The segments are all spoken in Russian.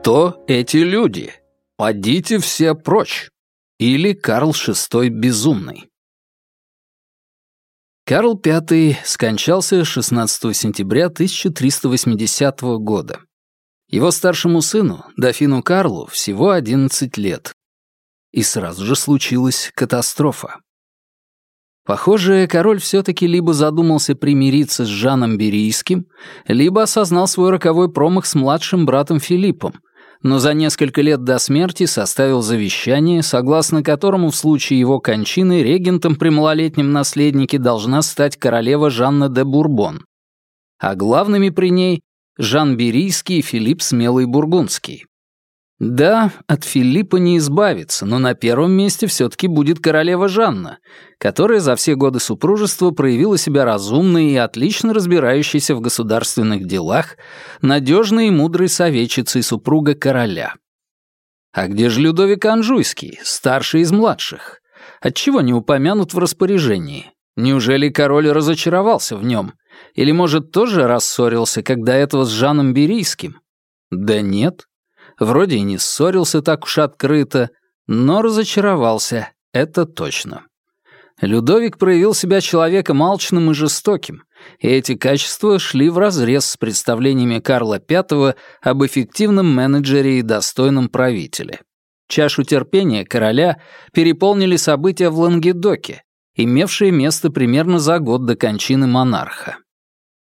Кто эти люди? Подите все прочь. Или Карл VI Безумный. Карл V скончался 16 сентября 1380 года. Его старшему сыну, дофину Карлу, всего 11 лет. И сразу же случилась катастрофа. Похоже, король все-таки либо задумался примириться с Жаном Берийским, либо осознал свой роковой промах с младшим братом Филиппом, но за несколько лет до смерти составил завещание, согласно которому в случае его кончины регентом при малолетнем наследнике должна стать королева Жанна де Бурбон, а главными при ней — Жан Берийский и Филипп Смелый Бургундский. Да, от Филиппа не избавиться, но на первом месте все-таки будет королева Жанна, которая за все годы супружества проявила себя разумной и отлично разбирающейся в государственных делах, надежной и мудрой советчицей супруга короля. А где же Людовик Анжуйский, старший из младших? Отчего не упомянут в распоряжении? Неужели король разочаровался в нем? Или, может, тоже рассорился, когда этого с Жаном Берийским? Да нет, Вроде и не ссорился так уж открыто, но разочаровался, это точно. Людовик проявил себя человеком алчным и жестоким, и эти качества шли вразрез с представлениями Карла V об эффективном менеджере и достойном правителе. Чашу терпения короля переполнили события в Лангедоке, имевшие место примерно за год до кончины монарха.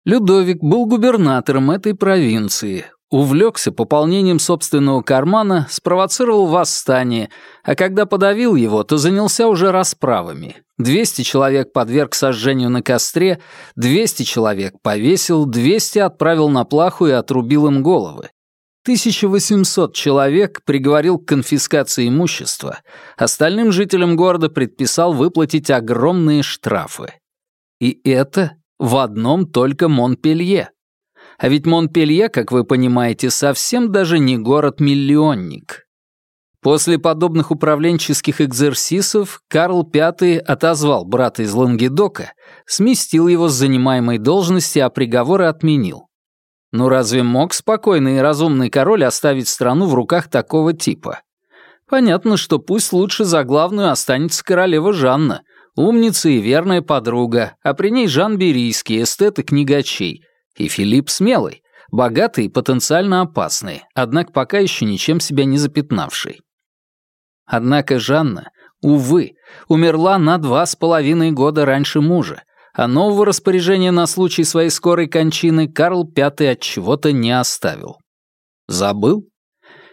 Людовик был губернатором этой провинции, увлекся пополнением собственного кармана, спровоцировал восстание, а когда подавил его, то занялся уже расправами. 200 человек подверг сожжению на костре, 200 человек повесил, 200 отправил на плаху и отрубил им головы. 1800 человек приговорил к конфискации имущества, остальным жителям города предписал выплатить огромные штрафы. И это в одном только Монпелье. А ведь Монпелье, как вы понимаете, совсем даже не город-миллионник. После подобных управленческих экзерсисов Карл V отозвал брата из Лангедока, сместил его с занимаемой должности, а приговоры отменил. Ну разве мог спокойный и разумный король оставить страну в руках такого типа? Понятно, что пусть лучше за главную останется королева Жанна, умница и верная подруга, а при ней Жан Берийский, эстет и книгачей, и Филипп смелый, богатый и потенциально опасный, однако пока еще ничем себя не запятнавший. Однако Жанна, увы, умерла на два с половиной года раньше мужа, а нового распоряжения на случай своей скорой кончины Карл V от чего-то не оставил. Забыл?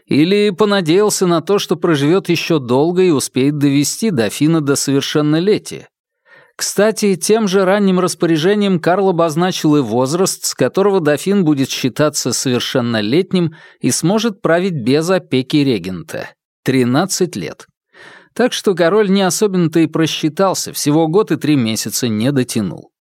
Или понадеялся на то, что проживет еще долго и успеет довести дофина до совершеннолетия, кстати, тем же ранним распоряжением Карл обозначил и возраст, с которого дофин будет считаться совершеннолетним и сможет править без опеки регента — 13 лет. Так что король не особенно-то и просчитался, всего год и три месяца не дотянул.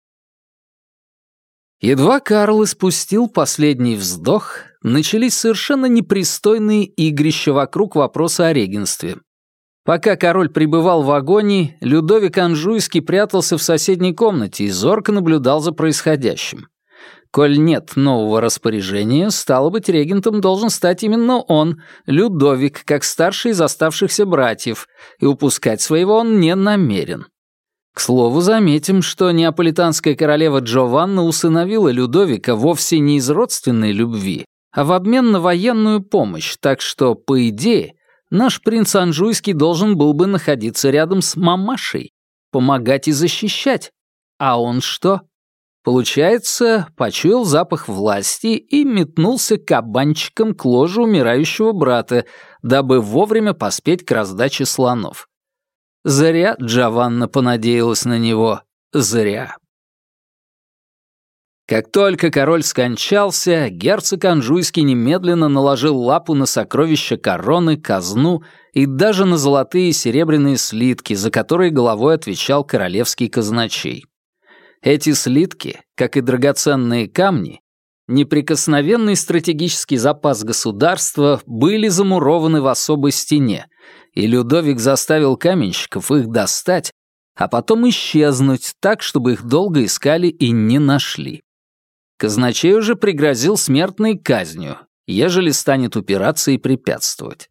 Едва Карл испустил последний вздох, начались совершенно непристойные игрища вокруг вопроса о регенстве. Пока король пребывал в агонии, Людовик Анжуйский прятался в соседней комнате и зорко наблюдал за происходящим. Коль нет нового распоряжения, стало быть, регентом должен стать именно он, Людовик, как старший из оставшихся братьев, и упускать своего он не намерен. К слову, заметим, что неаполитанская королева Джованна усыновила Людовика вовсе не из родственной любви, а в обмен на военную помощь, так что, по идее, наш принц Анжуйский должен был бы находиться рядом с мамашей, помогать и защищать. А он что? Получается, почуял запах власти и метнулся кабанчиком к ложу умирающего брата, дабы вовремя поспеть к раздаче слонов. Зря Джованна понадеялась на него. Зря. Как только король скончался, герцог Анжуйский немедленно наложил лапу на сокровища короны, казну и даже на золотые и серебряные слитки, за которые головой отвечал королевский казначей. Эти слитки, как и драгоценные камни, неприкосновенный стратегический запас государства, были замурованы в особой стене, и Людовик заставил каменщиков их достать, а потом исчезнуть так, чтобы их долго искали и не нашли. Казначей уже пригрозил смертной казнью, ежели станет упираться и препятствовать.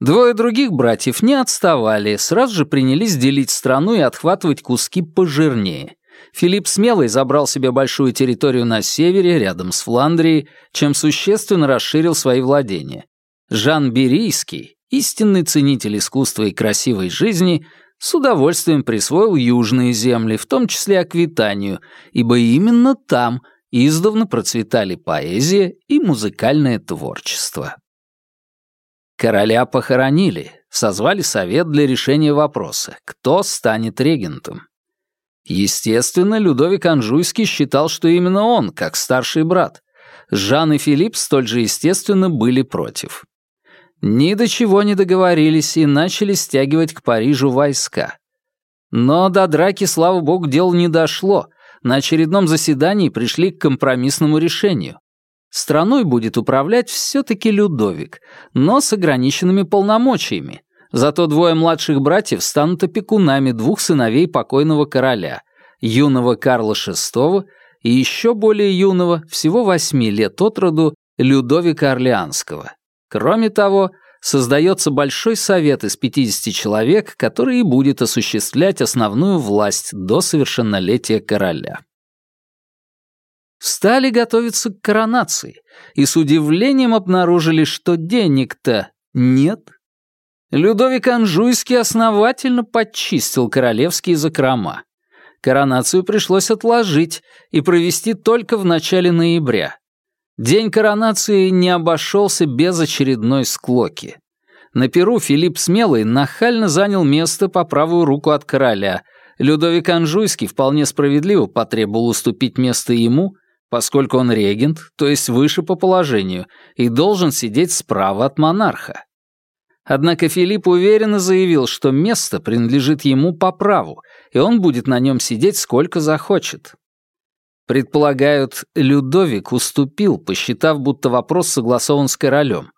Двое других братьев не отставали, сразу же принялись делить страну и отхватывать куски пожирнее. Филипп Смелый забрал себе большую территорию на севере, рядом с Фландрией, чем существенно расширил свои владения. Жан Берийский, истинный ценитель искусства и красивой жизни, с удовольствием присвоил южные земли, в том числе Аквитанию, ибо именно там издавна процветали поэзия и музыкальное творчество. Короля похоронили, созвали совет для решения вопроса, кто станет регентом. Естественно, Людовик Анжуйский считал, что именно он, как старший брат. Жан и Филипп столь же естественно были против. Ни до чего не договорились и начали стягивать к Парижу войска. Но до драки, слава богу, дело не дошло. На очередном заседании пришли к компромиссному решению. Страной будет управлять все-таки Людовик, но с ограниченными полномочиями. Зато двое младших братьев станут опекунами двух сыновей покойного короля, юного Карла VI и еще более юного, всего восьми лет от роду, Людовика Орлеанского. Кроме того, создается большой совет из 50 человек, который и будет осуществлять основную власть до совершеннолетия короля. Стали готовиться к коронации и с удивлением обнаружили, что денег-то нет. Людовик Анжуйский основательно подчистил королевские закрома. Коронацию пришлось отложить и провести только в начале ноября, День коронации не обошелся без очередной склоки. На Перу Филипп Смелый нахально занял место по правую руку от короля. Людовик Анжуйский вполне справедливо потребовал уступить место ему, поскольку он регент, то есть выше по положению, и должен сидеть справа от монарха. Однако Филипп уверенно заявил, что место принадлежит ему по праву, и он будет на нем сидеть сколько захочет. Предполагают, Людовик уступил, посчитав, будто вопрос согласован с королем.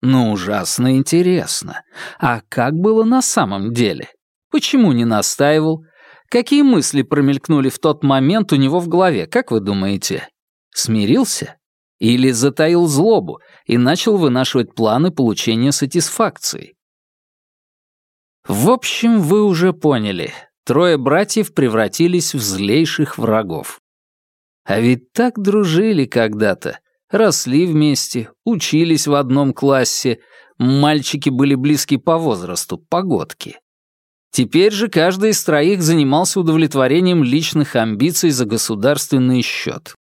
Ну, ужасно интересно. А как было на самом деле? Почему не настаивал? Какие мысли промелькнули в тот момент у него в голове, как вы думаете? Смирился? Или затаил злобу и начал вынашивать планы получения сатисфакции? В общем, вы уже поняли. Трое братьев превратились в злейших врагов. А ведь так дружили когда-то. Росли вместе, учились в одном классе. Мальчики были близки по возрасту, погодки. Теперь же каждый из троих занимался удовлетворением личных амбиций за государственный счет.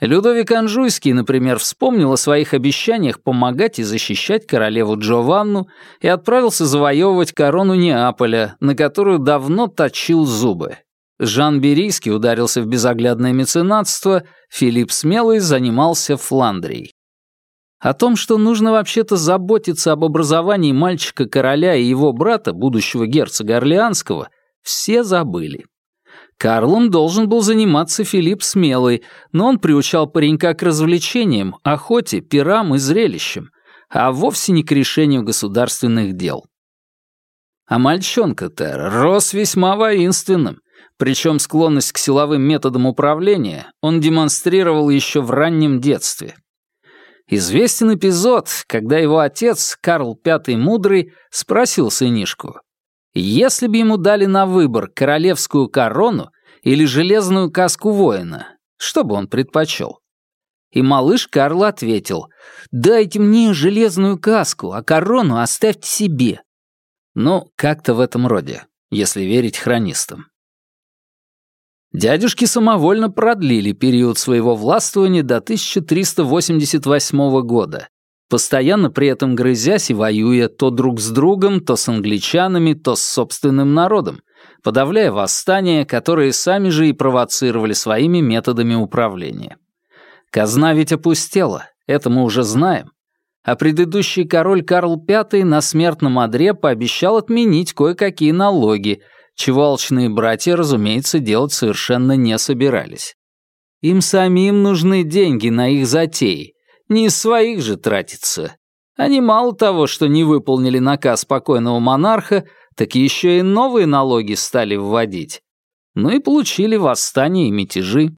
Людовик Анжуйский, например, вспомнил о своих обещаниях помогать и защищать королеву Джованну и отправился завоевывать корону Неаполя, на которую давно точил зубы. Жан Берийский ударился в безоглядное меценатство, Филипп Смелый занимался Фландрией. О том, что нужно вообще-то заботиться об образовании мальчика-короля и его брата, будущего герцога Орлеанского, все забыли. Карлом должен был заниматься Филипп Смелый, но он приучал паренька к развлечениям, охоте, пирам и зрелищам, а вовсе не к решению государственных дел. А мальчонка-то рос весьма воинственным, причем склонность к силовым методам управления он демонстрировал еще в раннем детстве. Известен эпизод, когда его отец, Карл V Мудрый, спросил сынишку, если бы ему дали на выбор королевскую корону или железную каску воина, что бы он предпочел? И малыш Карл ответил, «Дайте мне железную каску, а корону оставьте себе». Ну, как-то в этом роде, если верить хронистам. Дядюшки самовольно продлили период своего властвования до 1388 года, постоянно при этом грызясь и воюя то друг с другом, то с англичанами, то с собственным народом, подавляя восстания, которые сами же и провоцировали своими методами управления. Казна ведь опустела, это мы уже знаем. А предыдущий король Карл V на смертном одре пообещал отменить кое-какие налоги — чего алчные братья, разумеется, делать совершенно не собирались. Им самим нужны деньги на их затеи, не из своих же тратиться. Они мало того, что не выполнили наказ покойного монарха, так еще и новые налоги стали вводить. Ну и получили восстания и мятежи.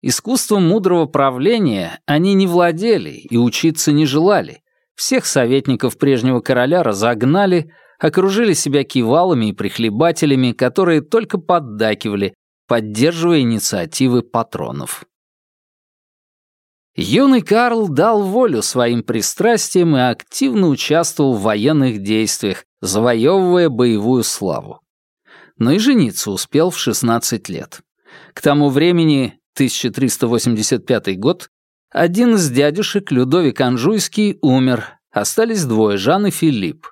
Искусством мудрого правления они не владели и учиться не желали. Всех советников прежнего короля разогнали, окружили себя кивалами и прихлебателями, которые только поддакивали, поддерживая инициативы патронов. Юный Карл дал волю своим пристрастиям и активно участвовал в военных действиях, завоевывая боевую славу. Но и жениться успел в 16 лет. К тому времени, 1385 год, один из дядюшек, Людовик Анжуйский, умер, остались двое, Жан и Филипп.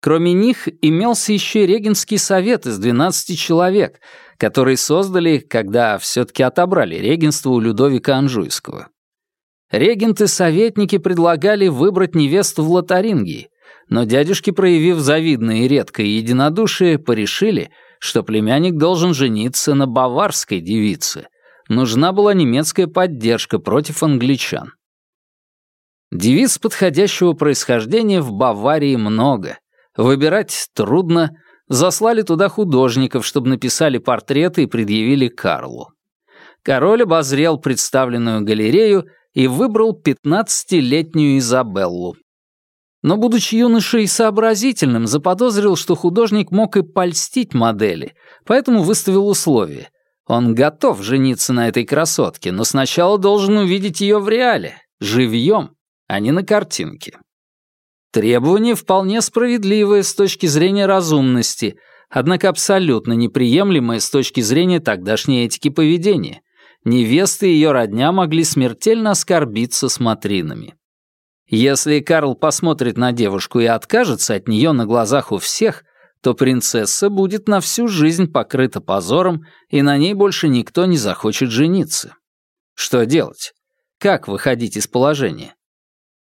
Кроме них имелся еще регенский совет из 12 человек, который создали, когда все-таки отобрали регенство у Людовика Анжуйского. Регенты-советники предлагали выбрать невесту в Лотарингии, но дядюшки, проявив завидное и редкое единодушие, порешили, что племянник должен жениться на баварской девице. Нужна была немецкая поддержка против англичан. Девиц подходящего происхождения в Баварии много. Выбирать трудно. Заслали туда художников, чтобы написали портреты и предъявили Карлу. Король обозрел представленную галерею и выбрал пятнадцатилетнюю Изабеллу. Но, будучи юношей сообразительным, заподозрил, что художник мог и польстить модели, поэтому выставил условие. Он готов жениться на этой красотке, но сначала должен увидеть ее в реале, живьем, а не на картинке. Требование вполне справедливое с точки зрения разумности, однако абсолютно неприемлемое с точки зрения тогдашней этики поведения, невесты и ее родня могли смертельно оскорбиться смотринами. Если Карл посмотрит на девушку и откажется от нее на глазах у всех, то принцесса будет на всю жизнь покрыта позором, и на ней больше никто не захочет жениться. Что делать? Как выходить из положения?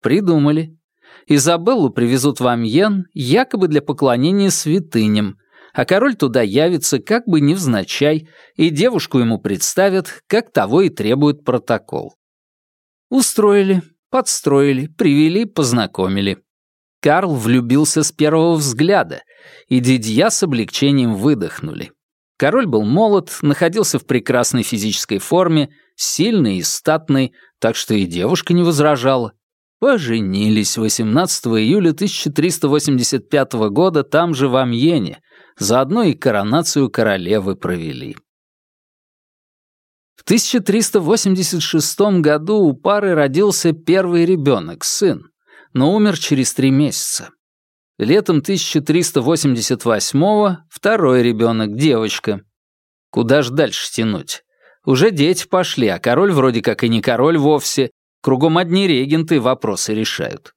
Придумали. Изабеллу привезут в Амьен, якобы для поклонения святыням, а король туда явится как бы невзначай, и девушку ему представят, как того и требует протокол. Устроили, подстроили, привели, познакомили. Карл влюбился с первого взгляда, и дядья с облегчением выдохнули. Король был молод, находился в прекрасной физической форме, сильный и статный, так что и девушка не возражала. Поженились 18 июля 1385 года там же в Амьене, Заодно и коронацию королевы провели. В 1386 году у пары родился первый ребенок, сын, но умер через три месяца. Летом 1388 второй ребенок, девочка. Куда ж дальше тянуть? Уже дети пошли, а король вроде как и не король вовсе. Кругом одни регенты вопросы решают.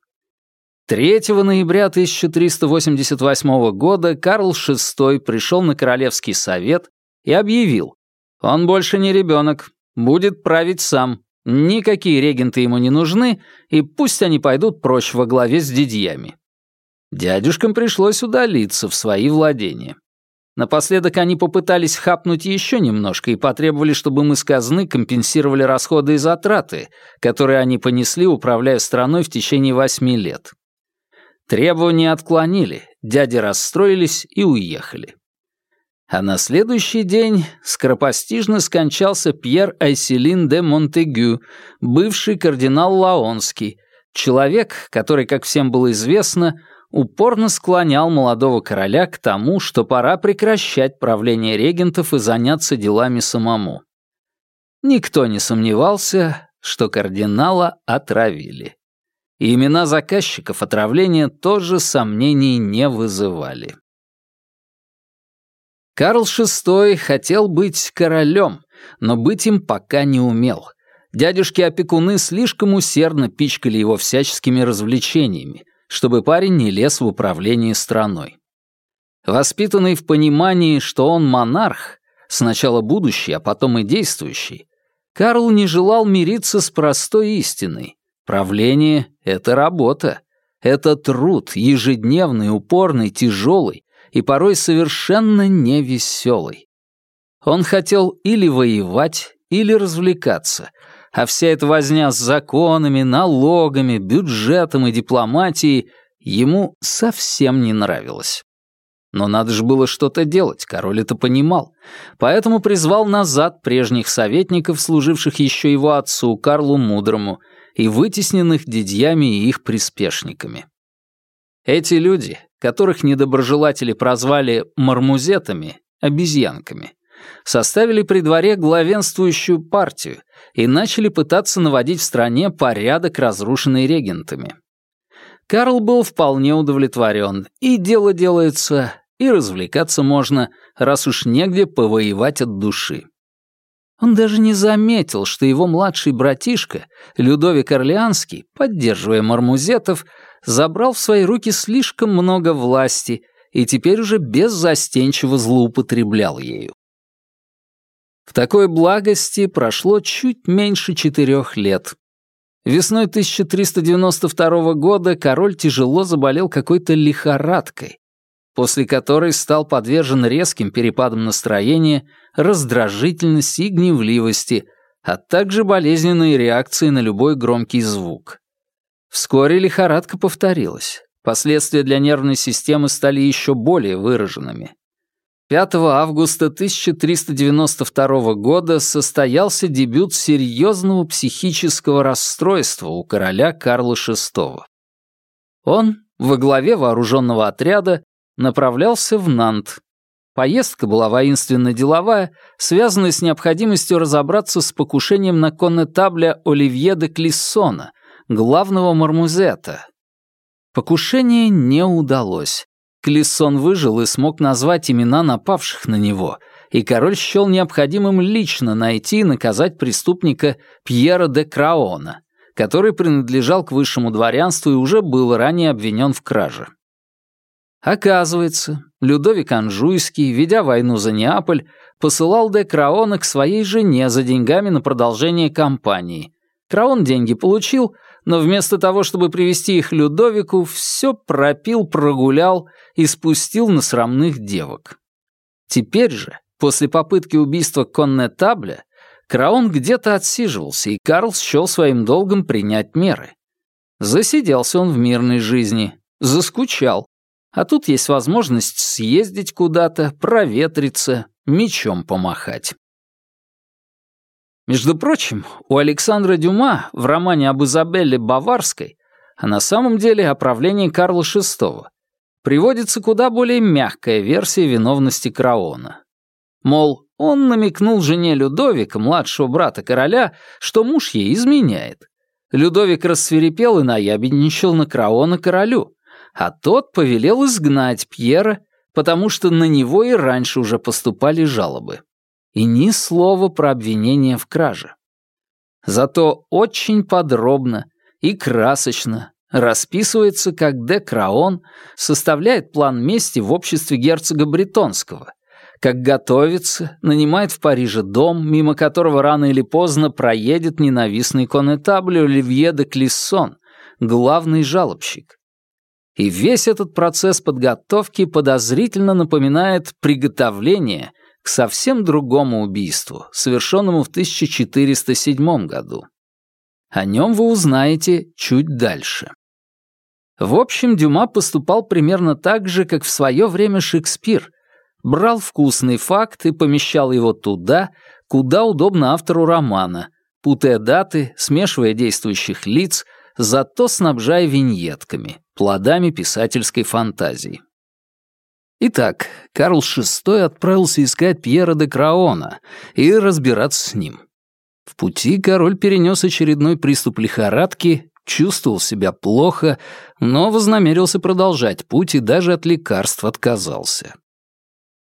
3 ноября 1388 года Карл VI пришел на Королевский совет и объявил, он больше не ребенок, будет править сам, никакие регенты ему не нужны, и пусть они пойдут прочь во главе с дядьями. Дядюшкам пришлось удалиться в свои владения. Напоследок они попытались хапнуть еще немножко и потребовали, чтобы мы с казны компенсировали расходы и затраты, которые они понесли, управляя страной в течение восьми лет. Требования отклонили, дяди расстроились и уехали. А на следующий день скоропостижно скончался Пьер Айселин де Монтегю, бывший кардинал Лаонский, человек, который, как всем было известно, упорно склонял молодого короля к тому, что пора прекращать правление регентов и заняться делами самому. Никто не сомневался, что кардинала отравили и имена заказчиков отравления тоже сомнений не вызывали. Карл VI хотел быть королем, но быть им пока не умел. Дядюшки-опекуны слишком усердно пичкали его всяческими развлечениями, чтобы парень не лез в управление страной. Воспитанный в понимании, что он монарх, сначала будущий, а потом и действующий, Карл не желал мириться с простой истиной. Правление — это работа. Это труд, ежедневный, упорный, тяжелый и порой совершенно невеселый. Он хотел или воевать, или развлекаться, а вся эта возня с законами, налогами, бюджетом и дипломатией ему совсем не нравилась. Но надо же было что-то делать, король это понимал. Поэтому призвал назад прежних советников, служивших еще его отцу, Карлу Мудрому, и вытесненных дядьями и их приспешниками. Эти люди, которых недоброжелатели прозвали мармузетами, обезьянками, составили при дворе главенствующую партию и начали пытаться наводить в стране порядок, разрушенный регентами. Карл был вполне удовлетворен, и дело делается, и развлекаться можно, раз уж негде повоевать от души. Он даже не заметил, что его младший братишка, Людовик Орлеанский, поддерживая мармузетов, забрал в свои руки слишком много власти и теперь уже беззастенчиво злоупотреблял ею. В такой благости прошло чуть меньше четырех лет. Весной 1392 года король тяжело заболел какой-то лихорадкой, после которой стал подвержен резким перепадам настроения, раздражительности и гневливости, а также болезненной реакции на любой громкий звук. Вскоре лихорадка повторилась. Последствия для нервной системы стали еще более выраженными. 5 августа 1392 года состоялся дебют серьезного психического расстройства у короля Карла VI. Он, во главе вооруженного отряда, направлялся в Нант. Поездка была воинственно-деловая, связанная с необходимостью разобраться с покушением на коннетабля Оливье де Клиссона, главного мармузета. Покушение не удалось. Клиссон выжил и смог назвать имена напавших на него, и король счел необходимым лично найти и наказать преступника Пьера де Краона, который принадлежал к высшему дворянству и уже был ранее обвинен в краже. Оказывается, Людовик Анжуйский, ведя войну за Неаполь, посылал де Краона к своей жене за деньгами на продолжение кампании. Краон деньги получил, но вместо того, чтобы привести их Людовику, все пропил, прогулял и спустил на срамных девок. Теперь же, после попытки убийства Коннетабля, Краун где-то отсиживался, и Карл счел своим долгом принять меры. Засиделся он в мирной жизни, заскучал, а тут есть возможность съездить куда-то, проветриться, мечом помахать. Между прочим, у Александра Дюма в романе об Изабелле Баварской, а на самом деле о правлении Карла VI, приводится куда более мягкая версия виновности Краона. Мол, он намекнул жене Людовика, младшего брата короля, что муж ей изменяет. Людовик рассверепел и наябедничал на Краона королю, а тот повелел изгнать Пьера, потому что на него и раньше уже поступали жалобы и ни слова про обвинение в краже. Зато очень подробно и красочно расписывается, как де Краон составляет план мести в обществе герцога Бретонского, как готовится, нанимает в Париже дом, мимо которого рано или поздно проедет ненавистный конетабль Оливье де Клиссон, главный жалобщик. И весь этот процесс подготовки подозрительно напоминает приготовление к совсем другому убийству, совершенному в 1407 году. О нем вы узнаете чуть дальше. В общем, Дюма поступал примерно так же, как в свое время Шекспир. Брал вкусный факт и помещал его туда, куда удобно автору романа, путая даты, смешивая действующих лиц, зато снабжая виньетками, плодами писательской фантазии. Итак, Карл VI отправился искать Пьера де Краона и разбираться с ним. В пути король перенес очередной приступ лихорадки, чувствовал себя плохо, но вознамерился продолжать путь и даже от лекарств отказался.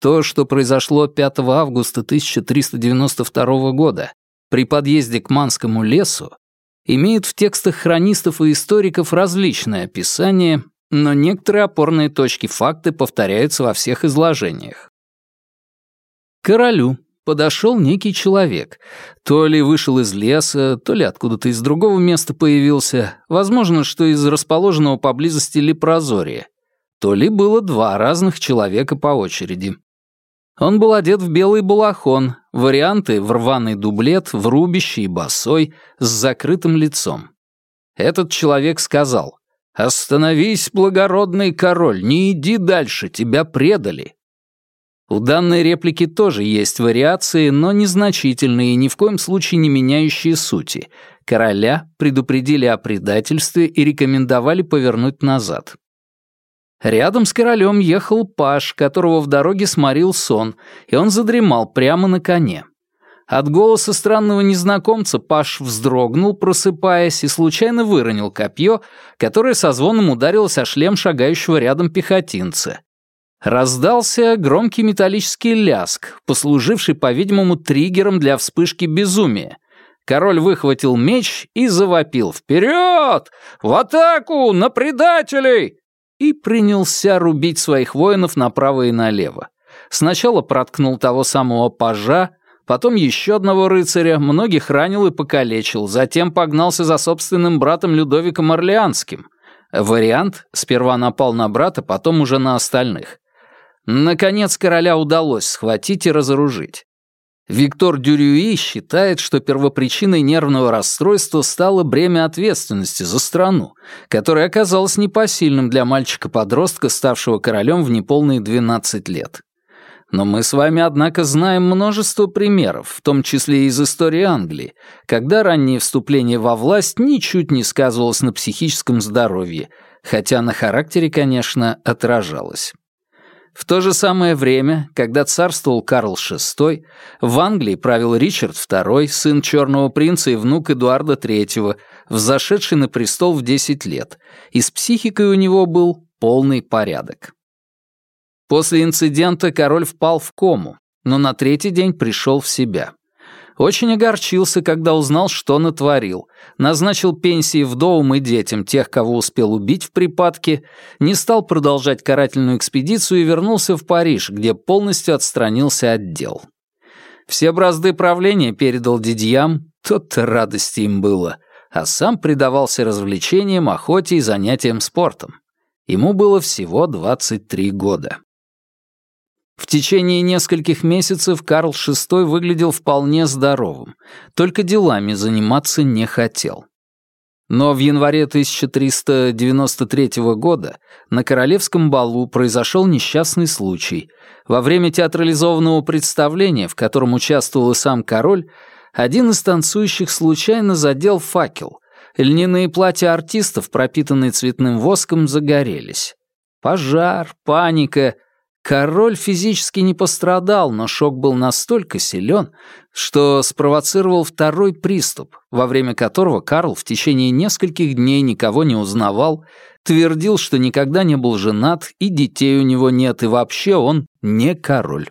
То, что произошло 5 августа 1392 года при подъезде к Манскому лесу, имеет в текстах хронистов и историков различное описание, но некоторые опорные точки факты повторяются во всех изложениях. королю подошел некий человек. То ли вышел из леса, то ли откуда-то из другого места появился, возможно, что из расположенного поблизости Лепрозория, то ли было два разных человека по очереди. Он был одет в белый балахон, варианты в рваный дублет, в рубище и босой, с закрытым лицом. Этот человек сказал «Остановись, благородный король, не иди дальше, тебя предали». У данной реплики тоже есть вариации, но незначительные и ни в коем случае не меняющие сути. Короля предупредили о предательстве и рекомендовали повернуть назад. Рядом с королем ехал паш, которого в дороге сморил сон, и он задремал прямо на коне. От голоса странного незнакомца Паш вздрогнул, просыпаясь, и случайно выронил копье, которое со звоном ударилось о шлем шагающего рядом пехотинца. Раздался громкий металлический ляск, послуживший, по-видимому, триггером для вспышки безумия. Король выхватил меч и завопил «Вперед! В атаку! На предателей!» и принялся рубить своих воинов направо и налево. Сначала проткнул того самого пажа, потом еще одного рыцаря, многих ранил и покалечил, затем погнался за собственным братом Людовиком Орлеанским. Вариант — сперва напал на брата, потом уже на остальных. Наконец короля удалось схватить и разоружить. Виктор Дюрюи считает, что первопричиной нервного расстройства стало бремя ответственности за страну, которое оказалось непосильным для мальчика-подростка, ставшего королем в неполные 12 лет. Но мы с вами, однако, знаем множество примеров, в том числе и из истории Англии, когда раннее вступление во власть ничуть не сказывалось на психическом здоровье, хотя на характере, конечно, отражалось. В то же самое время, когда царствовал Карл VI, в Англии правил Ричард II, сын Черного принца и внук Эдуарда III, взошедший на престол в 10 лет, и с психикой у него был полный порядок. После инцидента король впал в кому, но на третий день пришел в себя. Очень огорчился, когда узнал, что натворил. Назначил пенсии вдовам и детям тех, кого успел убить в припадке, не стал продолжать карательную экспедицию и вернулся в Париж, где полностью отстранился от дел. Все бразды правления передал дядьям, тот-то радости им было, а сам предавался развлечениям, охоте и занятиям спортом. Ему было всего 23 года. В течение нескольких месяцев Карл VI выглядел вполне здоровым, только делами заниматься не хотел. Но в январе 1393 года на королевском балу произошел несчастный случай. Во время театрализованного представления, в котором участвовал и сам король, один из танцующих случайно задел факел. Льняные платья артистов, пропитанные цветным воском, загорелись. Пожар, паника — Король физически не пострадал, но шок был настолько силен, что спровоцировал второй приступ, во время которого Карл в течение нескольких дней никого не узнавал, твердил, что никогда не был женат и детей у него нет, и вообще он не король.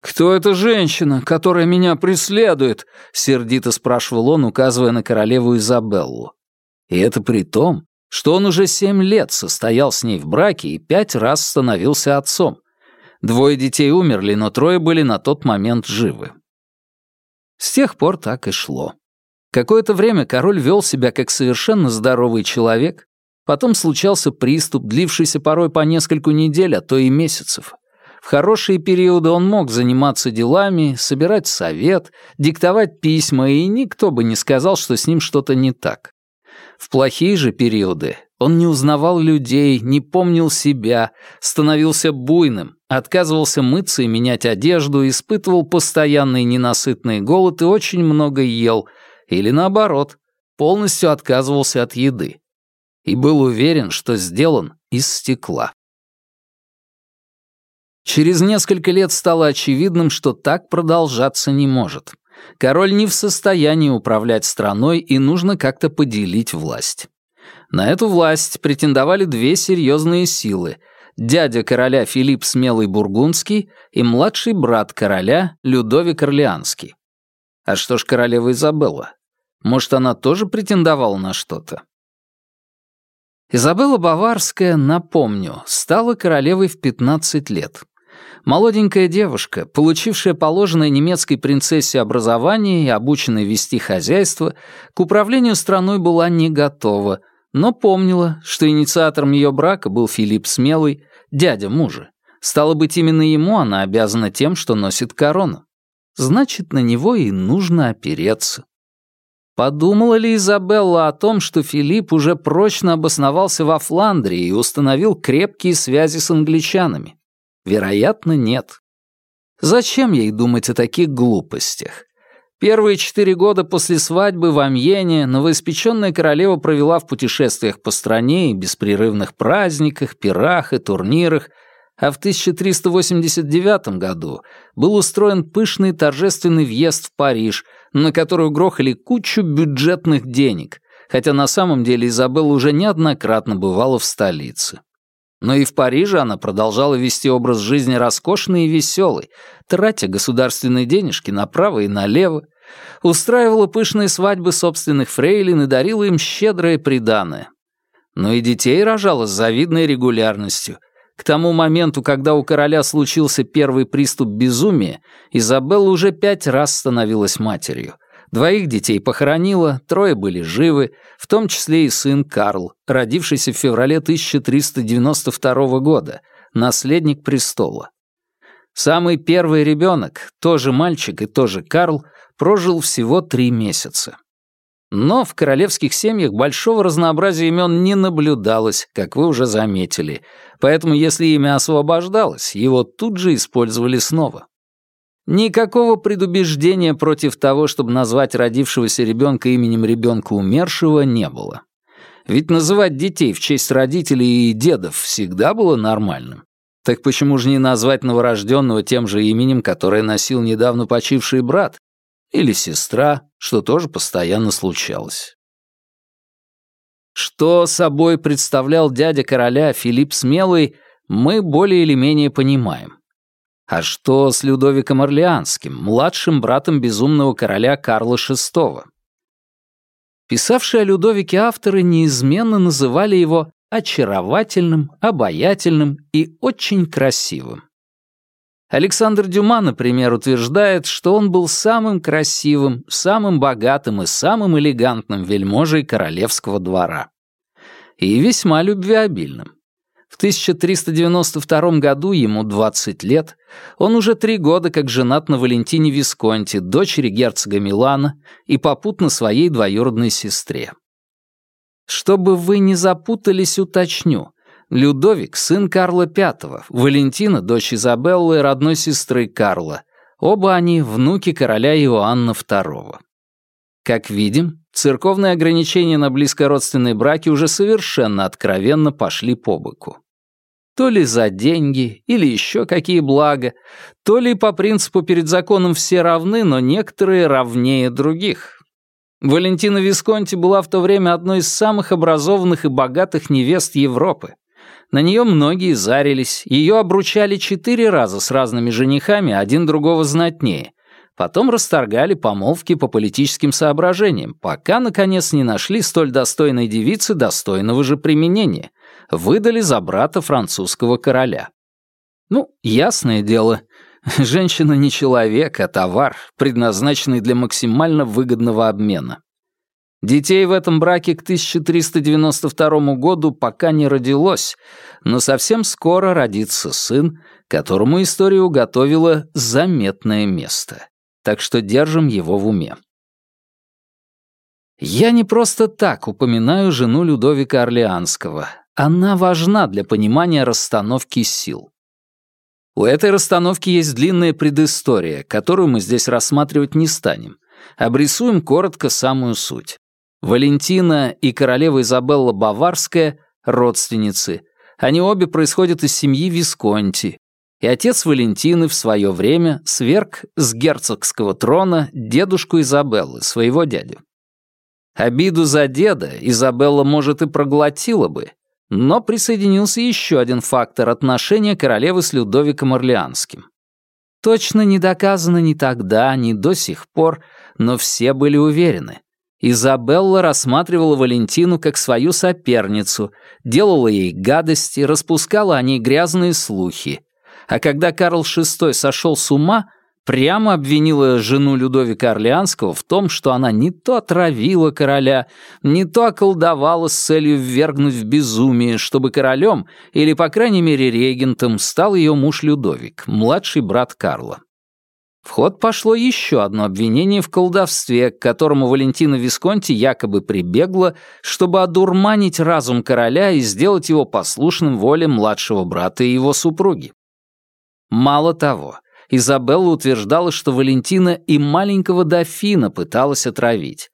«Кто эта женщина, которая меня преследует?» — сердито спрашивал он, указывая на королеву Изабеллу. И это при том, что он уже семь лет состоял с ней в браке и пять раз становился отцом. Двое детей умерли, но трое были на тот момент живы. С тех пор так и шло. Какое-то время король вел себя как совершенно здоровый человек, потом случался приступ, длившийся порой по нескольку недель, а то и месяцев. В хорошие периоды он мог заниматься делами, собирать совет, диктовать письма, и никто бы не сказал, что с ним что-то не так. В плохие же периоды он не узнавал людей, не помнил себя, становился буйным, отказывался мыться и менять одежду, испытывал постоянный ненасытный голод и очень много ел, или наоборот, полностью отказывался от еды. И был уверен, что сделан из стекла. Через несколько лет стало очевидным, что так продолжаться не может. Король не в состоянии управлять страной, и нужно как-то поделить власть. На эту власть претендовали две серьезные силы — дядя короля Филипп Смелый Бургундский и младший брат короля Людовик Орлеанский. А что ж королева Изабелла? Может, она тоже претендовала на что-то? Изабелла Баварская, напомню, стала королевой в 15 лет. Молоденькая девушка, получившая положенное немецкой принцессе образование и обученная вести хозяйство, к управлению страной была не готова, но помнила, что инициатором ее брака был Филипп Смелый, дядя мужа. Стало быть, именно ему она обязана тем, что носит корону. Значит, на него и нужно опереться. Подумала ли Изабелла о том, что Филипп уже прочно обосновался во Фландрии и установил крепкие связи с англичанами? Вероятно, нет. Зачем ей думать о таких глупостях? Первые четыре года после свадьбы в Амьене новоиспеченная королева провела в путешествиях по стране и беспрерывных праздниках, пирах и турнирах, а в 1389 году был устроен пышный торжественный въезд в Париж, на который угрохали кучу бюджетных денег, хотя на самом деле Изабелла уже неоднократно бывала в столице. Но и в Париже она продолжала вести образ жизни роскошный и веселый, тратя государственные денежки направо и налево, устраивала пышные свадьбы собственных фрейлин и дарила им щедрое приданое. Но и детей рожала с завидной регулярностью. К тому моменту, когда у короля случился первый приступ безумия, Изабелла уже пять раз становилась матерью. Двоих детей похоронила, трое были живы, в том числе и сын Карл, родившийся в феврале 1392 года, наследник престола. Самый первый ребенок, тоже мальчик и тоже Карл, прожил всего три месяца. Но в королевских семьях большого разнообразия имен не наблюдалось, как вы уже заметили, поэтому если имя освобождалось, его тут же использовали снова. Никакого предубеждения против того, чтобы назвать родившегося ребенка именем ребенка умершего, не было. Ведь называть детей в честь родителей и дедов всегда было нормальным. Так почему же не назвать новорожденного тем же именем, которое носил недавно почивший брат, или сестра, что тоже постоянно случалось. Что собой представлял дядя короля Филипп Смелый, мы более или менее понимаем. А что с Людовиком Орлеанским, младшим братом безумного короля Карла VI? Писавшие о Людовике авторы неизменно называли его очаровательным, обаятельным и очень красивым. Александр Дюма, например, утверждает, что он был самым красивым, самым богатым и самым элегантным вельможей королевского двора. И весьма любвеобильным. В 1392 году ему 20 лет, он уже три года как женат на Валентине Висконти, дочери герцога Милана и попутно своей двоюродной сестре. Чтобы вы не запутались, уточню. Людовик — сын Карла V, Валентина — дочь Изабеллы родной сестры Карла. Оба они — внуки короля Иоанна II. Как видим, церковные ограничения на близкородственные браки уже совершенно откровенно пошли по боку. То ли за деньги или еще какие блага, то ли по принципу перед законом все равны, но некоторые равнее других. Валентина Висконти была в то время одной из самых образованных и богатых невест Европы. На нее многие зарились, ее обручали четыре раза с разными женихами, один другого знатнее. Потом расторгали помолвки по политическим соображениям, пока, наконец, не нашли столь достойной девицы достойного же применения. Выдали за брата французского короля. Ну, ясное дело, женщина не человек, а товар, предназначенный для максимально выгодного обмена. Детей в этом браке к 1392 году пока не родилось, но совсем скоро родится сын, которому история уготовила заметное место. Так что держим его в уме. Я не просто так упоминаю жену Людовика Орлеанского. Она важна для понимания расстановки сил. У этой расстановки есть длинная предыстория, которую мы здесь рассматривать не станем. Обрисуем коротко самую суть. Валентина и королева Изабелла Баварская — родственницы. Они обе происходят из семьи Висконти. И отец Валентины в свое время сверг с герцогского трона дедушку Изабеллы, своего дядю. Обиду за деда Изабелла, может, и проглотила бы, но присоединился еще один фактор отношения королевы с Людовиком Орлеанским. Точно не доказано ни тогда, ни до сих пор, но все были уверены. Изабелла рассматривала Валентину как свою соперницу, делала ей гадости, распускала о ней грязные слухи. А когда Карл VI сошел с ума, прямо обвинила жену Людовика Орлеанского в том, что она не то отравила короля, не то околдовала с целью ввергнуть в безумие, чтобы королем, или, по крайней мере, регентом, стал ее муж Людовик, младший брат Карла. В ход пошло еще одно обвинение в колдовстве, к которому Валентина Висконти якобы прибегла, чтобы одурманить разум короля и сделать его послушным воле младшего брата и его супруги. Мало того, Изабелла утверждала, что Валентина и маленького дофина пыталась отравить.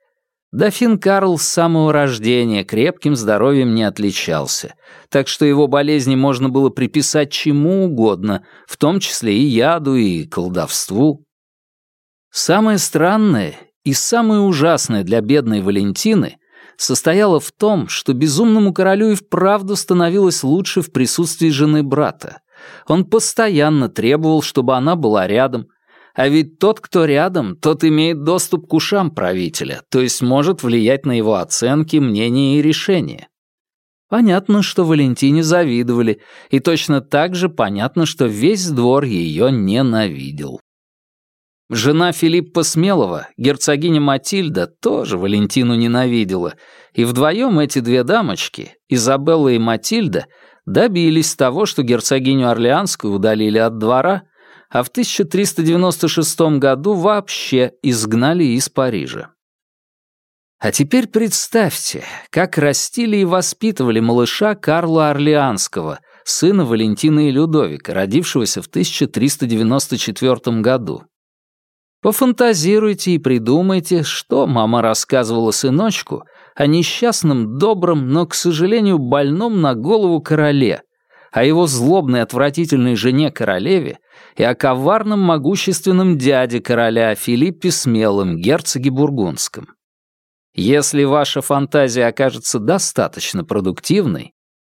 Дофин Карл с самого рождения крепким здоровьем не отличался, так что его болезни можно было приписать чему угодно, в том числе и яду, и колдовству. Самое странное и самое ужасное для бедной Валентины состояло в том, что безумному королю и вправду становилось лучше в присутствии жены брата. Он постоянно требовал, чтобы она была рядом, а ведь тот, кто рядом, тот имеет доступ к ушам правителя, то есть может влиять на его оценки, мнения и решения. Понятно, что Валентине завидовали, и точно так же понятно, что весь двор ее ненавидел. Жена Филиппа Смелого, герцогиня Матильда, тоже Валентину ненавидела, и вдвоем эти две дамочки, Изабелла и Матильда, добились того, что герцогиню Орлеанскую удалили от двора, а в 1396 году вообще изгнали из Парижа. А теперь представьте, как растили и воспитывали малыша Карла Орлеанского, сына Валентина и Людовика, родившегося в 1394 году. Пофантазируйте и придумайте, что мама рассказывала сыночку о несчастном, добром, но, к сожалению, больном на голову короле, о его злобной отвратительной жене-королеве и о коварном могущественном дяде короля Филиппе Смелом, герцоге Бургундском. Если ваша фантазия окажется достаточно продуктивной,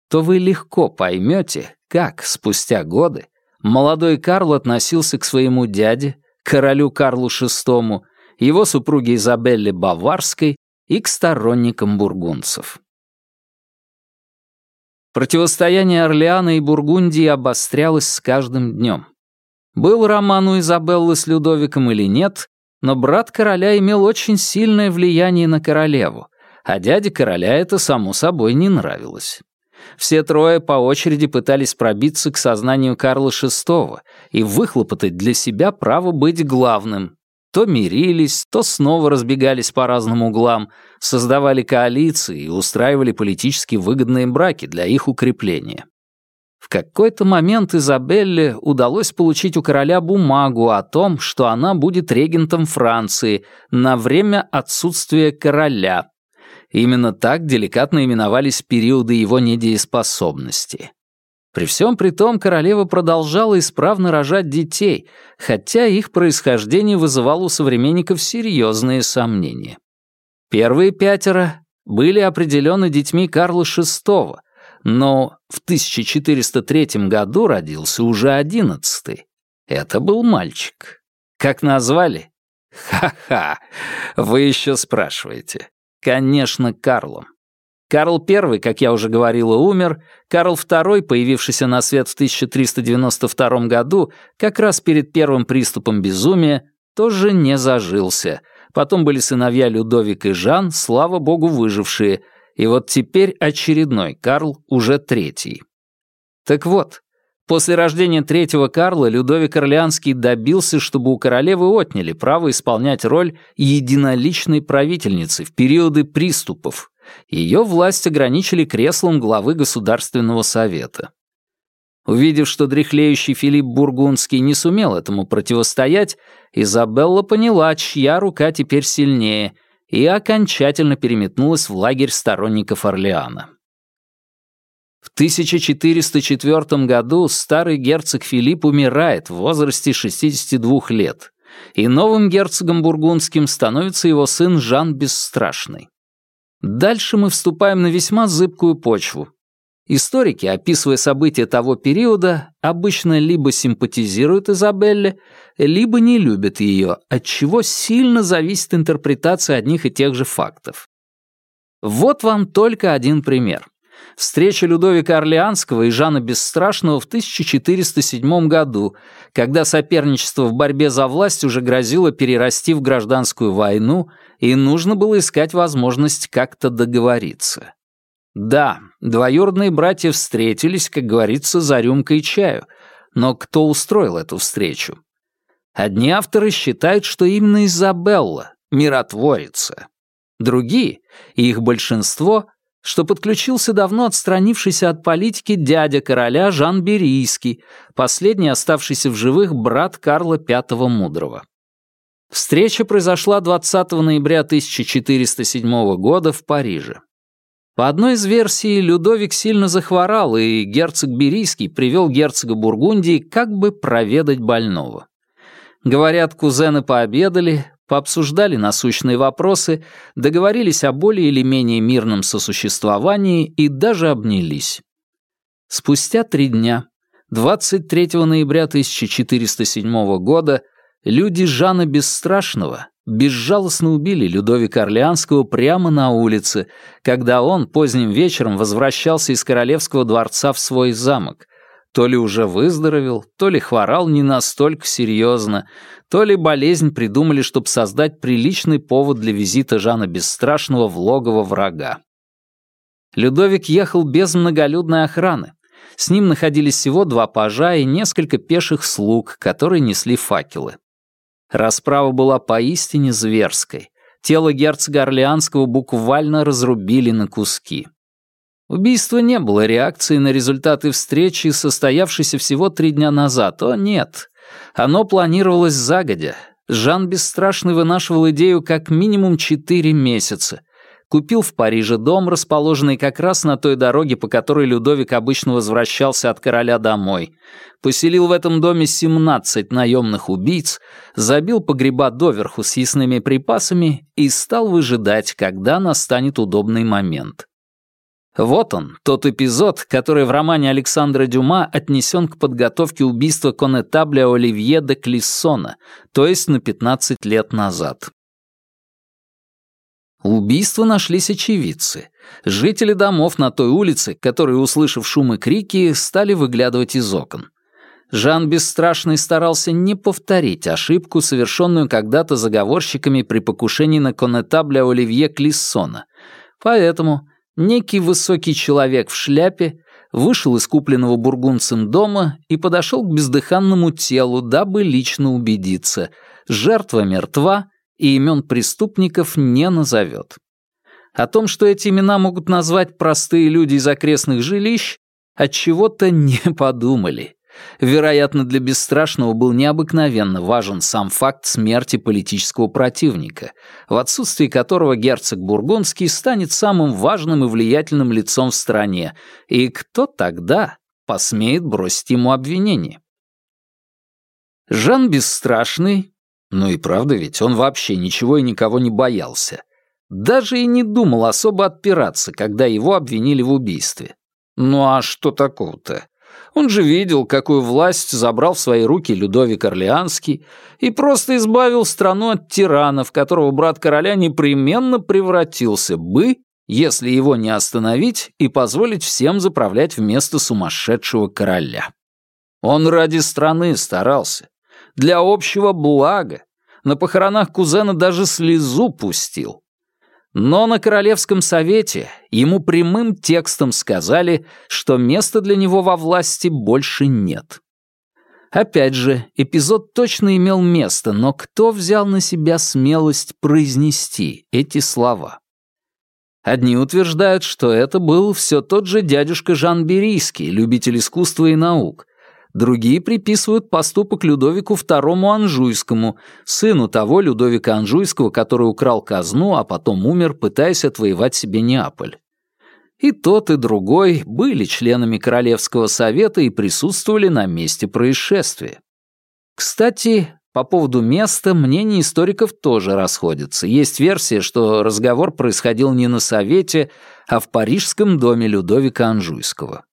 то вы легко поймете, как, спустя годы, молодой Карл относился к своему дяде, королю Карлу VI, его супруге Изабелле Баварской и к сторонникам бургундцев. Противостояние Орлеана и Бургундии обострялось с каждым днем. Был роман у Изабеллы с Людовиком или нет, но брат короля имел очень сильное влияние на королеву, а дяде короля это, само собой, не нравилось. Все трое по очереди пытались пробиться к сознанию Карла VI и выхлопотать для себя право быть главным, то мирились, то снова разбегались по разным углам, создавали коалиции и устраивали политически выгодные браки для их укрепления. В какой-то момент Изабелле удалось получить у короля бумагу о том, что она будет регентом Франции на время отсутствия короля. Именно так деликатно именовались периоды его недееспособности. При всем при том королева продолжала исправно рожать детей, хотя их происхождение вызывало у современников серьезные сомнения. Первые пятеро были определены детьми Карла VI, но в 1403 году родился уже одиннадцатый. Это был мальчик. Как назвали? Ха-ха, вы еще спрашиваете. Конечно, Карлом. Карл I, как я уже говорила, умер. Карл II, появившийся на свет в 1392 году, как раз перед первым приступом безумия, тоже не зажился. Потом были сыновья Людовик и Жан, слава богу, выжившие. И вот теперь очередной Карл, уже третий. Так вот, после рождения третьего Карла Людовик Орлеанский добился, чтобы у королевы отняли право исполнять роль единоличной правительницы в периоды приступов, ее власть ограничили креслом главы Государственного совета. Увидев, что дряхлеющий Филипп Бургундский не сумел этому противостоять, Изабелла поняла, чья рука теперь сильнее, и окончательно переметнулась в лагерь сторонников Орлеана. В 1404 году старый герцог Филипп умирает в возрасте 62 лет, и новым герцогом бургундским становится его сын Жан Бесстрашный. Дальше мы вступаем на весьма зыбкую почву. Историки, описывая события того периода, обычно либо симпатизируют Изабелле, либо не любят ее, от чего сильно зависит интерпретация одних и тех же фактов. Вот вам только один пример. Встреча Людовика Орлеанского и Жана Бесстрашного в 1407 году, когда соперничество в борьбе за власть уже грозило перерасти в гражданскую войну, и нужно было искать возможность как-то договориться. Да, двоюродные братья встретились, как говорится, за рюмкой чаю, но кто устроил эту встречу? Одни авторы считают, что именно Изабелла — миротворица. Другие, и их большинство, что подключился давно отстранившийся от политики дядя короля Жан Берийский, последний оставшийся в живых брат Карла V Мудрого. Встреча произошла 20 ноября 1407 года в Париже. По одной из версий, Людовик сильно захворал, и герцог Берийский привел герцога Бургундии как бы проведать больного. Говорят, кузены пообедали, пообсуждали насущные вопросы, договорились о более или менее мирном сосуществовании и даже обнялись. Спустя три дня, 23 ноября 1407 года, люди Жана Бесстрашного безжалостно убили Людовика Орлеанского прямо на улице, когда он поздним вечером возвращался из королевского дворца в свой замок. То ли уже выздоровел, то ли хворал не настолько серьезно, то ли болезнь придумали, чтобы создать приличный повод для визита Жана Бесстрашного в логово врага. Людовик ехал без многолюдной охраны. С ним находились всего два пажа и несколько пеших слуг, которые несли факелы. Расправа была поистине зверской. Тело герцога Орлеанского буквально разрубили на куски. Убийство не было реакцией на результаты встречи, состоявшейся всего три дня назад. О, нет. Оно планировалось загодя. Жан Бесстрашный вынашивал идею как минимум четыре месяца купил в Париже дом, расположенный как раз на той дороге, по которой Людовик обычно возвращался от короля домой, поселил в этом доме 17 наемных убийц, забил погреба доверху с ясными припасами и стал выжидать, когда настанет удобный момент. Вот он, тот эпизод, который в романе Александра Дюма отнесен к подготовке убийства конетабля Оливье де Клиссона, то есть на 15 лет назад. У нашлись очевидцы. Жители домов на той улице, которые, услышав шум и крики, стали выглядывать из окон. Жан Бесстрашный старался не повторить ошибку, совершенную когда-то заговорщиками при покушении на конетабля Оливье Клиссона. Поэтому некий высокий человек в шляпе вышел из купленного бургунцем дома и подошел к бездыханному телу, дабы лично убедиться. Жертва мертва, и имен преступников не назовет. О том, что эти имена могут назвать простые люди из окрестных жилищ, от чего то не подумали. Вероятно, для Бесстрашного был необыкновенно важен сам факт смерти политического противника, в отсутствии которого герцог Бургундский станет самым важным и влиятельным лицом в стране, и кто тогда посмеет бросить ему обвинение? Жан Бесстрашный ну и правда ведь, он вообще ничего и никого не боялся. Даже и не думал особо отпираться, когда его обвинили в убийстве. Ну а что такого-то? Он же видел, какую власть забрал в свои руки Людовик Орлеанский и просто избавил страну от тирана, в которого брат короля непременно превратился бы, если его не остановить и позволить всем заправлять вместо сумасшедшего короля. Он ради страны старался, для общего блага. На похоронах кузена даже слезу пустил. Но на Королевском совете ему прямым текстом сказали, что места для него во власти больше нет. Опять же, эпизод точно имел место, но кто взял на себя смелость произнести эти слова? Одни утверждают, что это был все тот же дядюшка Жан Берийский, любитель искусства и наук, Другие приписывают поступок Людовику II Анжуйскому, сыну того Людовика Анжуйского, который украл казну, а потом умер, пытаясь отвоевать себе Неаполь. И тот, и другой были членами Королевского совета и присутствовали на месте происшествия. Кстати, по поводу места мнения историков тоже расходятся. Есть версия, что разговор происходил не на совете, а в парижском доме Людовика Анжуйского.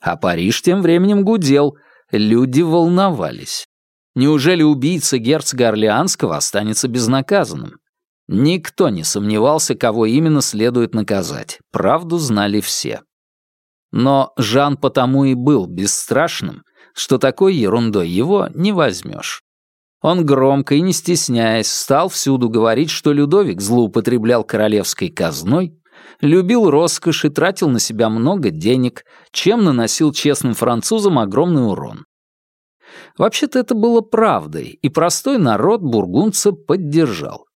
А Париж тем временем гудел, люди волновались. Неужели убийца герцога Орлеанского останется безнаказанным? Никто не сомневался, кого именно следует наказать. Правду знали все. Но Жан потому и был бесстрашным, что такой ерундой его не возьмешь. Он громко и не стесняясь стал всюду говорить, что Людовик злоупотреблял королевской казной, любил роскошь и тратил на себя много денег, чем наносил честным французам огромный урон. Вообще-то это было правдой, и простой народ бургундца поддержал.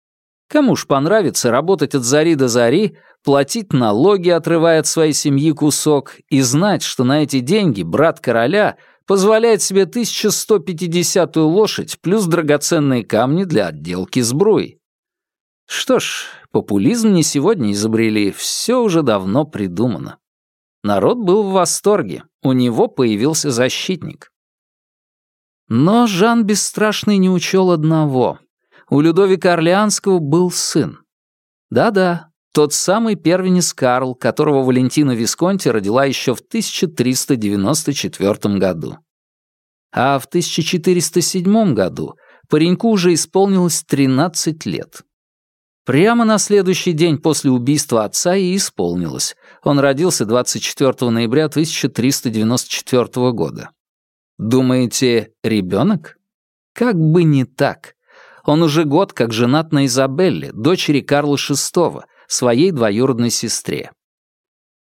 Кому ж понравится работать от зари до зари, платить налоги, отрывая от своей семьи кусок, и знать, что на эти деньги брат короля позволяет себе 1150-ю лошадь плюс драгоценные камни для отделки сбруи. Что ж, популизм не сегодня изобрели, все уже давно придумано. Народ был в восторге, у него появился защитник. Но Жан Бесстрашный не учел одного. У Людовика Орлеанского был сын. Да-да, тот самый первенец Карл, которого Валентина Висконти родила еще в 1394 году. А в 1407 году пареньку уже исполнилось 13 лет. Прямо на следующий день после убийства отца и исполнилось. Он родился 24 ноября 1394 года. Думаете, ребенок? Как бы не так. Он уже год как женат на Изабелле, дочери Карла VI, своей двоюродной сестре.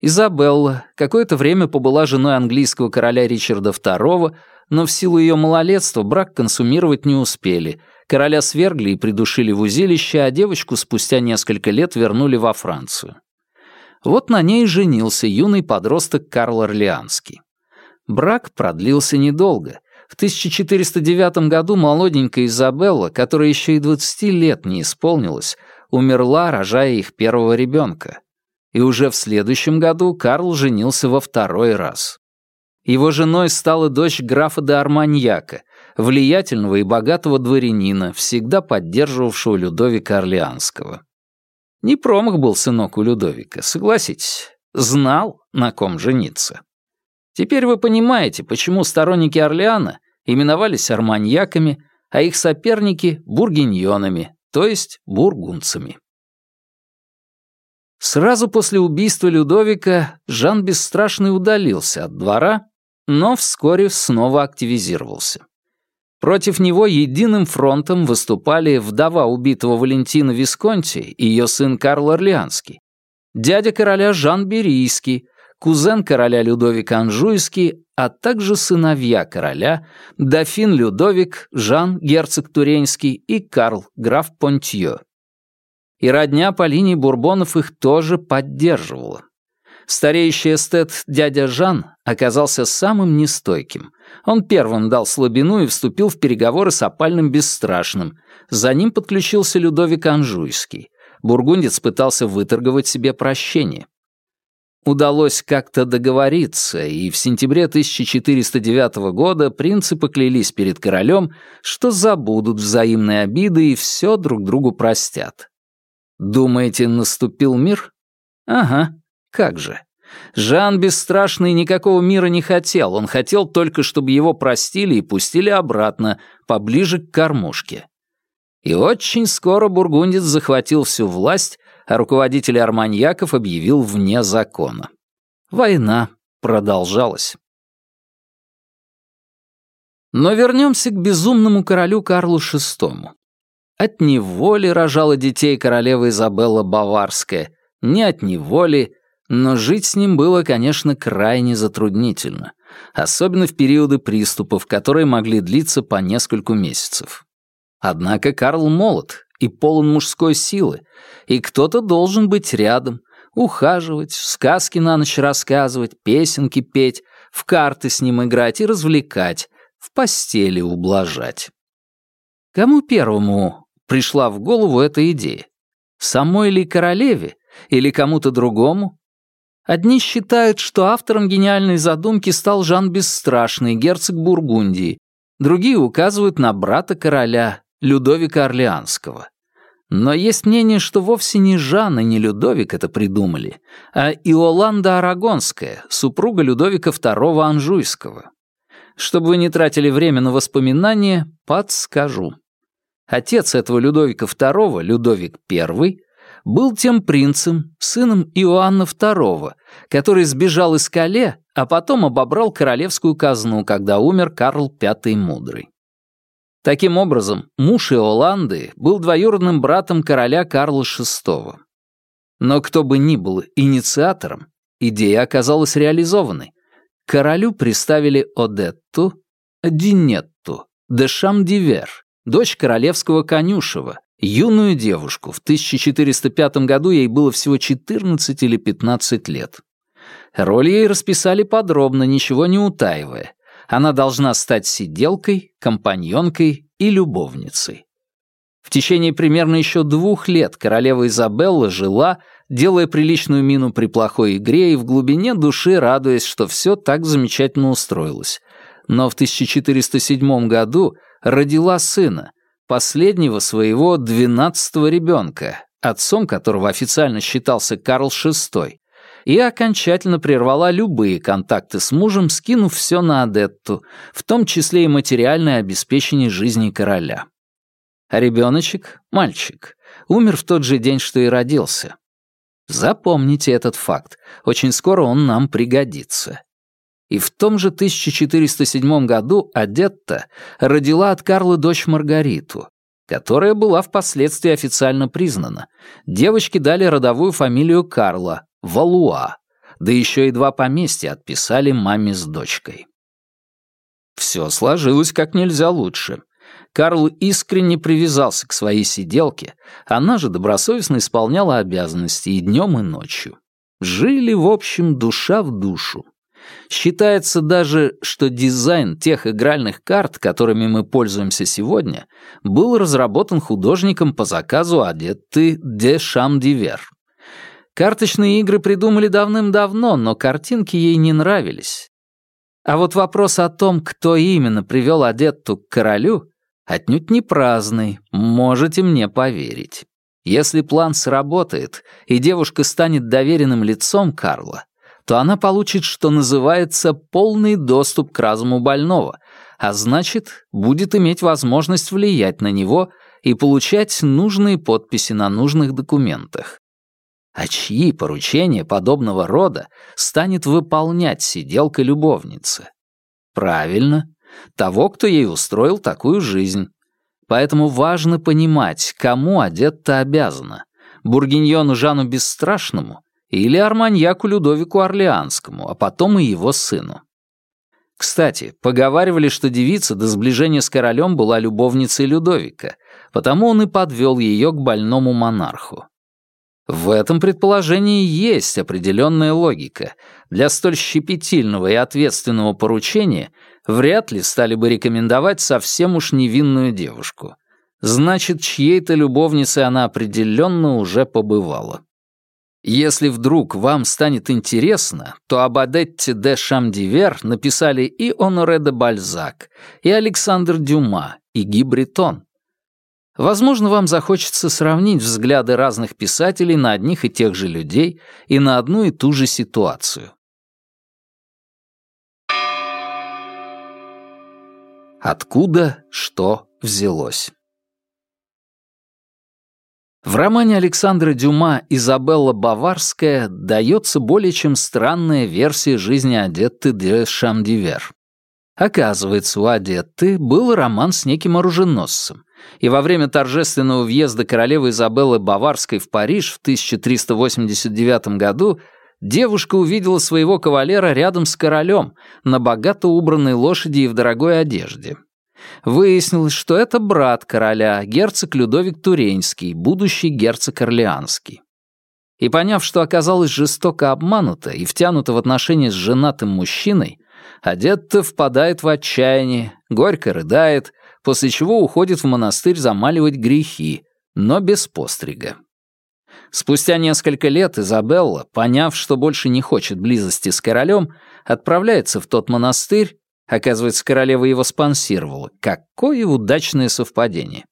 Изабелла какое-то время побыла женой английского короля Ричарда II, но в силу ее малолетства брак консумировать не успели. Короля свергли и придушили в узилище, а девочку спустя несколько лет вернули во Францию. Вот на ней женился юный подросток Карл Орлеанский. Брак продлился недолго. В 1409 году молоденькая Изабелла, которая еще и 20 лет не исполнилась, умерла, рожая их первого ребенка. И уже в следующем году Карл женился во второй раз. Его женой стала дочь графа де Арманьяка, влиятельного и богатого дворянина, всегда поддерживавшего Людовика Орлеанского. Не промах был сынок у Людовика, согласитесь. Знал, на ком жениться. Теперь вы понимаете, почему сторонники Орлеана именовались арманьяками, а их соперники — бургиньонами, то есть бургунцами. Сразу после убийства Людовика Жан Бесстрашный удалился от двора, но вскоре снова активизировался. Против него единым фронтом выступали вдова убитого Валентина Висконти и ее сын Карл Орлеанский, дядя короля Жан Берийский, кузен короля Людовика Анжуйский, а также сыновья короля, дофин Людовик, Жан, герцог Туренский и Карл, граф Понтье. И родня по линии Бурбонов их тоже поддерживала. Стареющий эстет дядя Жан оказался самым нестойким. Он первым дал слабину и вступил в переговоры с опальным бесстрашным. За ним подключился Людовик Анжуйский. Бургундец пытался выторговать себе прощение удалось как-то договориться, и в сентябре 1409 года принцы поклялись перед королем, что забудут взаимные обиды и все друг другу простят. Думаете, наступил мир? Ага, как же. Жан Бесстрашный никакого мира не хотел, он хотел только, чтобы его простили и пустили обратно, поближе к кормушке. И очень скоро бургундец захватил всю власть, а руководитель арманьяков объявил вне закона. Война продолжалась. Но вернемся к безумному королю Карлу VI. От неволи рожала детей королева Изабелла Баварская, не от неволи, но жить с ним было, конечно, крайне затруднительно, особенно в периоды приступов, которые могли длиться по нескольку месяцев. Однако Карл молод и полон мужской силы, и кто-то должен быть рядом, ухаживать, сказки на ночь рассказывать, песенки петь, в карты с ним играть и развлекать, в постели ублажать. Кому первому пришла в голову эта идея? Самой ли королеве или кому-то другому? Одни считают, что автором гениальной задумки стал Жан Бесстрашный, герцог Бургундии, другие указывают на брата короля, Людовика Орлеанского. Но есть мнение, что вовсе не Жан и не Людовик это придумали, а Иоланда Арагонская, супруга Людовика II Анжуйского. Чтобы вы не тратили время на воспоминания, подскажу. Отец этого Людовика II, Людовик I, был тем принцем, сыном Иоанна II, который сбежал из Кале, а потом обобрал королевскую казну, когда умер Карл V Мудрый. Таким образом, муж Иоланды был двоюродным братом короля Карла VI. Но кто бы ни был инициатором, идея оказалась реализованной. Королю приставили Одетту, Динетту де Шамдивер, дочь королевского конюшева, юную девушку. В 1405 году ей было всего 14 или 15 лет. Роль ей расписали подробно, ничего не утаивая. Она должна стать сиделкой, компаньонкой и любовницей. В течение примерно еще двух лет королева Изабелла жила, делая приличную мину при плохой игре и в глубине души радуясь, что все так замечательно устроилось. Но в 1407 году родила сына, последнего своего двенадцатого ребенка, отцом которого официально считался Карл VI, и окончательно прервала любые контакты с мужем, скинув все на Адетту, в том числе и материальное обеспечение жизни короля. Ребеночек, мальчик, умер в тот же день, что и родился. Запомните этот факт, очень скоро он нам пригодится. И в том же 1407 году Адетта родила от Карла дочь Маргариту, которая была впоследствии официально признана. Девочке дали родовую фамилию Карла, Валуа, да еще и два поместья отписали маме с дочкой. Все сложилось как нельзя лучше. Карл искренне привязался к своей сиделке, она же добросовестно исполняла обязанности и днем, и ночью. Жили, в общем, душа в душу. Считается даже, что дизайн тех игральных карт, которыми мы пользуемся сегодня, был разработан художником по заказу Адетты де Шамдивер. Карточные игры придумали давным-давно, но картинки ей не нравились. А вот вопрос о том, кто именно привел Адетту к королю, отнюдь не праздный, можете мне поверить. Если план сработает, и девушка станет доверенным лицом Карла, то она получит, что называется, полный доступ к разуму больного, а значит, будет иметь возможность влиять на него и получать нужные подписи на нужных документах. А чьи поручения подобного рода станет выполнять сиделка-любовница? Правильно, того, кто ей устроил такую жизнь. Поэтому важно понимать, кому одет-то обязана. Бургиньону Жану Бесстрашному или арманьяку Людовику Орлеанскому, а потом и его сыну. Кстати, поговаривали, что девица до сближения с королем была любовницей Людовика, потому он и подвел ее к больному монарху. В этом предположении есть определенная логика. Для столь щепетильного и ответственного поручения вряд ли стали бы рекомендовать совсем уж невинную девушку. Значит, чьей-то любовницей она определенно уже побывала. Если вдруг вам станет интересно, то об Адетте де Шамдивер написали и Оноре де Бальзак, и Александр Дюма, и Ги. Возможно, вам захочется сравнить взгляды разных писателей на одних и тех же людей и на одну и ту же ситуацию. Откуда что взялось? В романе Александра Дюма «Изабелла Баварская» дается более чем странная версия жизни Адетты де Шамдивер. Оказывается, у Адетты был роман с неким оруженосцем, и во время торжественного въезда королевы Изабеллы Баварской в Париж в 1389 году девушка увидела своего кавалера рядом с королем на богато убранной лошади и в дорогой одежде. Выяснилось, что это брат короля, герцог Людовик Туренский, будущий герцог Орлеанский. И поняв, что оказалась жестоко обманута и втянута в отношения с женатым мужчиной, Адетта впадает в отчаяние, горько рыдает, после чего уходит в монастырь замаливать грехи, но без пострига. Спустя несколько лет Изабелла, поняв, что больше не хочет близости с королем, отправляется в тот монастырь Оказывается, королева его спонсировала. Какое удачное совпадение.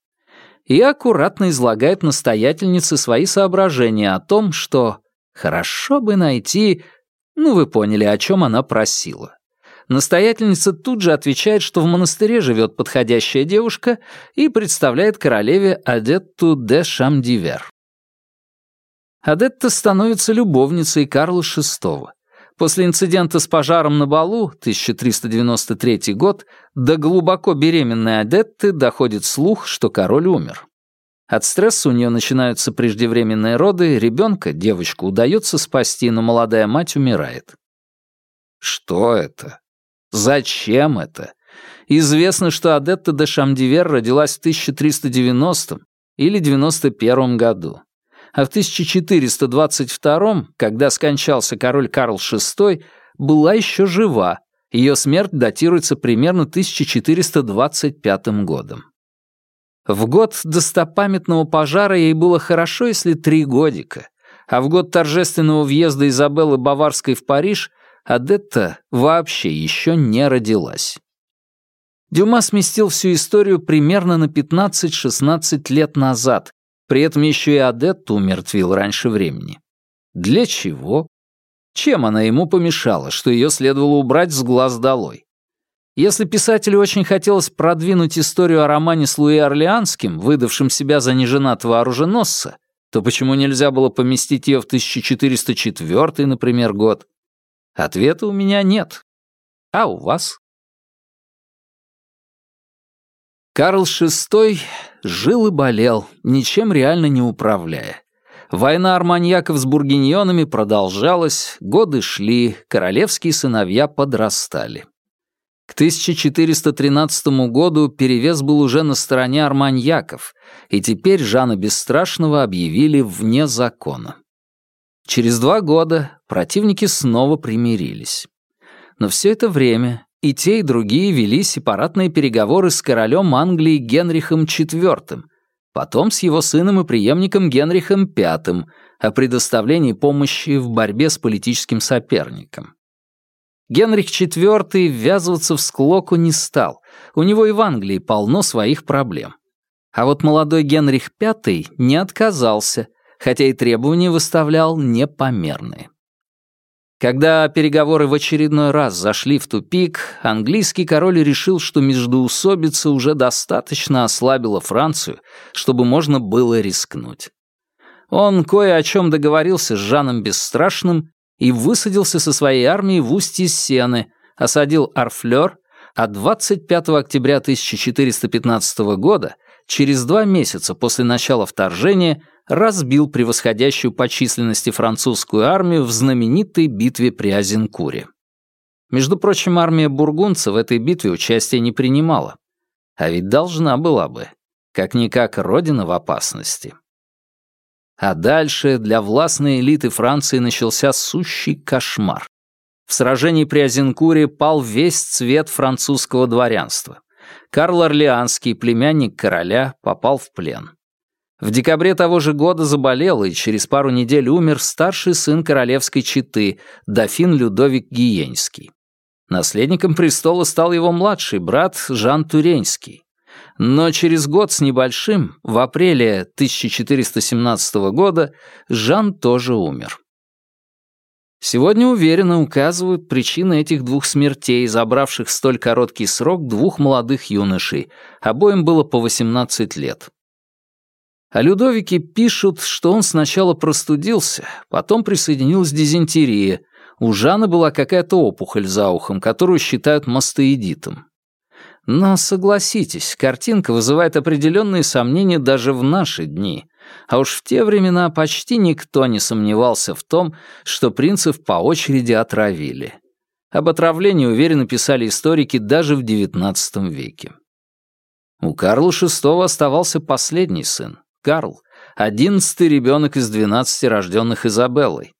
И аккуратно излагает настоятельнице свои соображения о том, что хорошо бы найти... Ну, вы поняли, о чем она просила. Настоятельница тут же отвечает, что в монастыре живет подходящая девушка и представляет королеве Адетту де Шамдивер. Адетта становится любовницей Карла VI, После инцидента с пожаром на балу, 1393 год, до глубоко беременной Адетты доходит слух, что король умер. От стресса у нее начинаются преждевременные роды, ребенка, девочку, удается спасти, но молодая мать умирает. Что это? Зачем это? Известно, что Адетта де Шамдивер родилась в 1390 или 91 году. А в 1422, когда скончался король Карл VI, была еще жива. Ее смерть датируется примерно 1425 годом. В год достопамятного пожара ей было хорошо, если три годика, а в год торжественного въезда Изабеллы Баварской в Париж Адетта вообще еще не родилась. Дюма сместил всю историю примерно на 15-16 лет назад, при этом еще и Адетту умертвил раньше времени. Для чего? Чем она ему помешала, что ее следовало убрать с глаз долой? Если писателю очень хотелось продвинуть историю о романе с Луи Орлеанским, выдавшим себя за неженатого оруженосца, то почему нельзя было поместить ее в 1404, например, год? Ответа у меня нет. А у вас? Карл VI жил и болел, ничем реально не управляя. Война арманьяков с бургиньонами продолжалась, годы шли, королевские сыновья подрастали. К 1413 году перевес был уже на стороне арманьяков, и теперь Жана Бесстрашного объявили вне закона. Через два года противники снова примирились. Но все это время и те, и другие вели сепаратные переговоры с королем Англии Генрихом IV, потом с его сыном и преемником Генрихом V о предоставлении помощи в борьбе с политическим соперником. Генрих IV ввязываться в склоку не стал, у него и в Англии полно своих проблем. А вот молодой Генрих V не отказался, хотя и требования выставлял непомерные. Когда переговоры в очередной раз зашли в тупик, английский король решил, что междоусобица уже достаточно ослабила Францию, чтобы можно было рискнуть. Он кое о чем договорился с Жаном Бесстрашным и высадился со своей армией в устье Сены, осадил Арфлер, а 25 октября 1415 года, через два месяца после начала вторжения, разбил превосходящую по численности французскую армию в знаменитой битве при Азенкуре. Между прочим, армия бургунцев в этой битве участия не принимала. А ведь должна была бы. Как-никак родина в опасности. А дальше для властной элиты Франции начался сущий кошмар. В сражении при Азенкуре пал весь цвет французского дворянства. Карл Орлеанский, племянник короля, попал в плен. В декабре того же года заболел и через пару недель умер старший сын королевской четы, дофин Людовик Гиенский. Наследником престола стал его младший брат Жан Туренский. Но через год с небольшим, в апреле 1417 года, Жан тоже умер. Сегодня уверенно указывают причины этих двух смертей, забравших столь короткий срок двух молодых юношей, обоим было по 18 лет. О Людовике пишут, что он сначала простудился, потом присоединилась дизентерия. У Жана была какая-то опухоль за ухом, которую считают мастоидитом. Но согласитесь, картинка вызывает определенные сомнения даже в наши дни. А уж в те времена почти никто не сомневался в том, что принцев по очереди отравили. Об отравлении уверенно писали историки даже в XIX веке. У Карла VI оставался последний сын, Карл, одиннадцатый ребенок из двенадцати рожденных Изабеллой.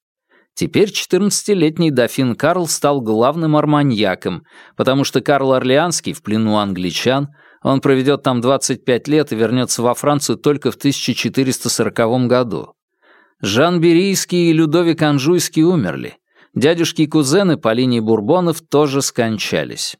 Теперь 14-летний дофин Карл стал главным арманьяком, потому что Карл Орлеанский в плену англичан, он проведет там 25 лет и вернется во Францию только в 1440 году. Жан Берийский и Людовик Анжуйский умерли. Дядюшки и кузены по линии Бурбонов тоже скончались.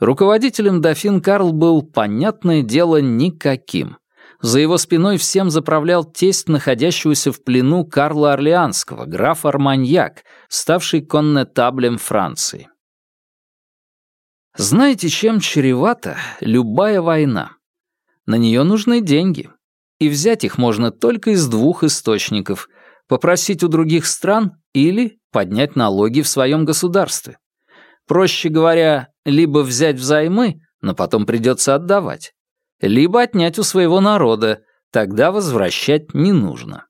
Руководителем дофин Карл был, понятное дело, никаким. За его спиной всем заправлял тесть находящегося в плену Карла Орлеанского, граф Арманьяк, ставший коннетаблем Франции. Знаете, чем чревата любая война? На нее нужны деньги. И взять их можно только из двух источников — попросить у других стран или поднять налоги в своем государстве. Проще говоря, либо взять взаймы, но потом придется отдавать, либо отнять у своего народа, тогда возвращать не нужно.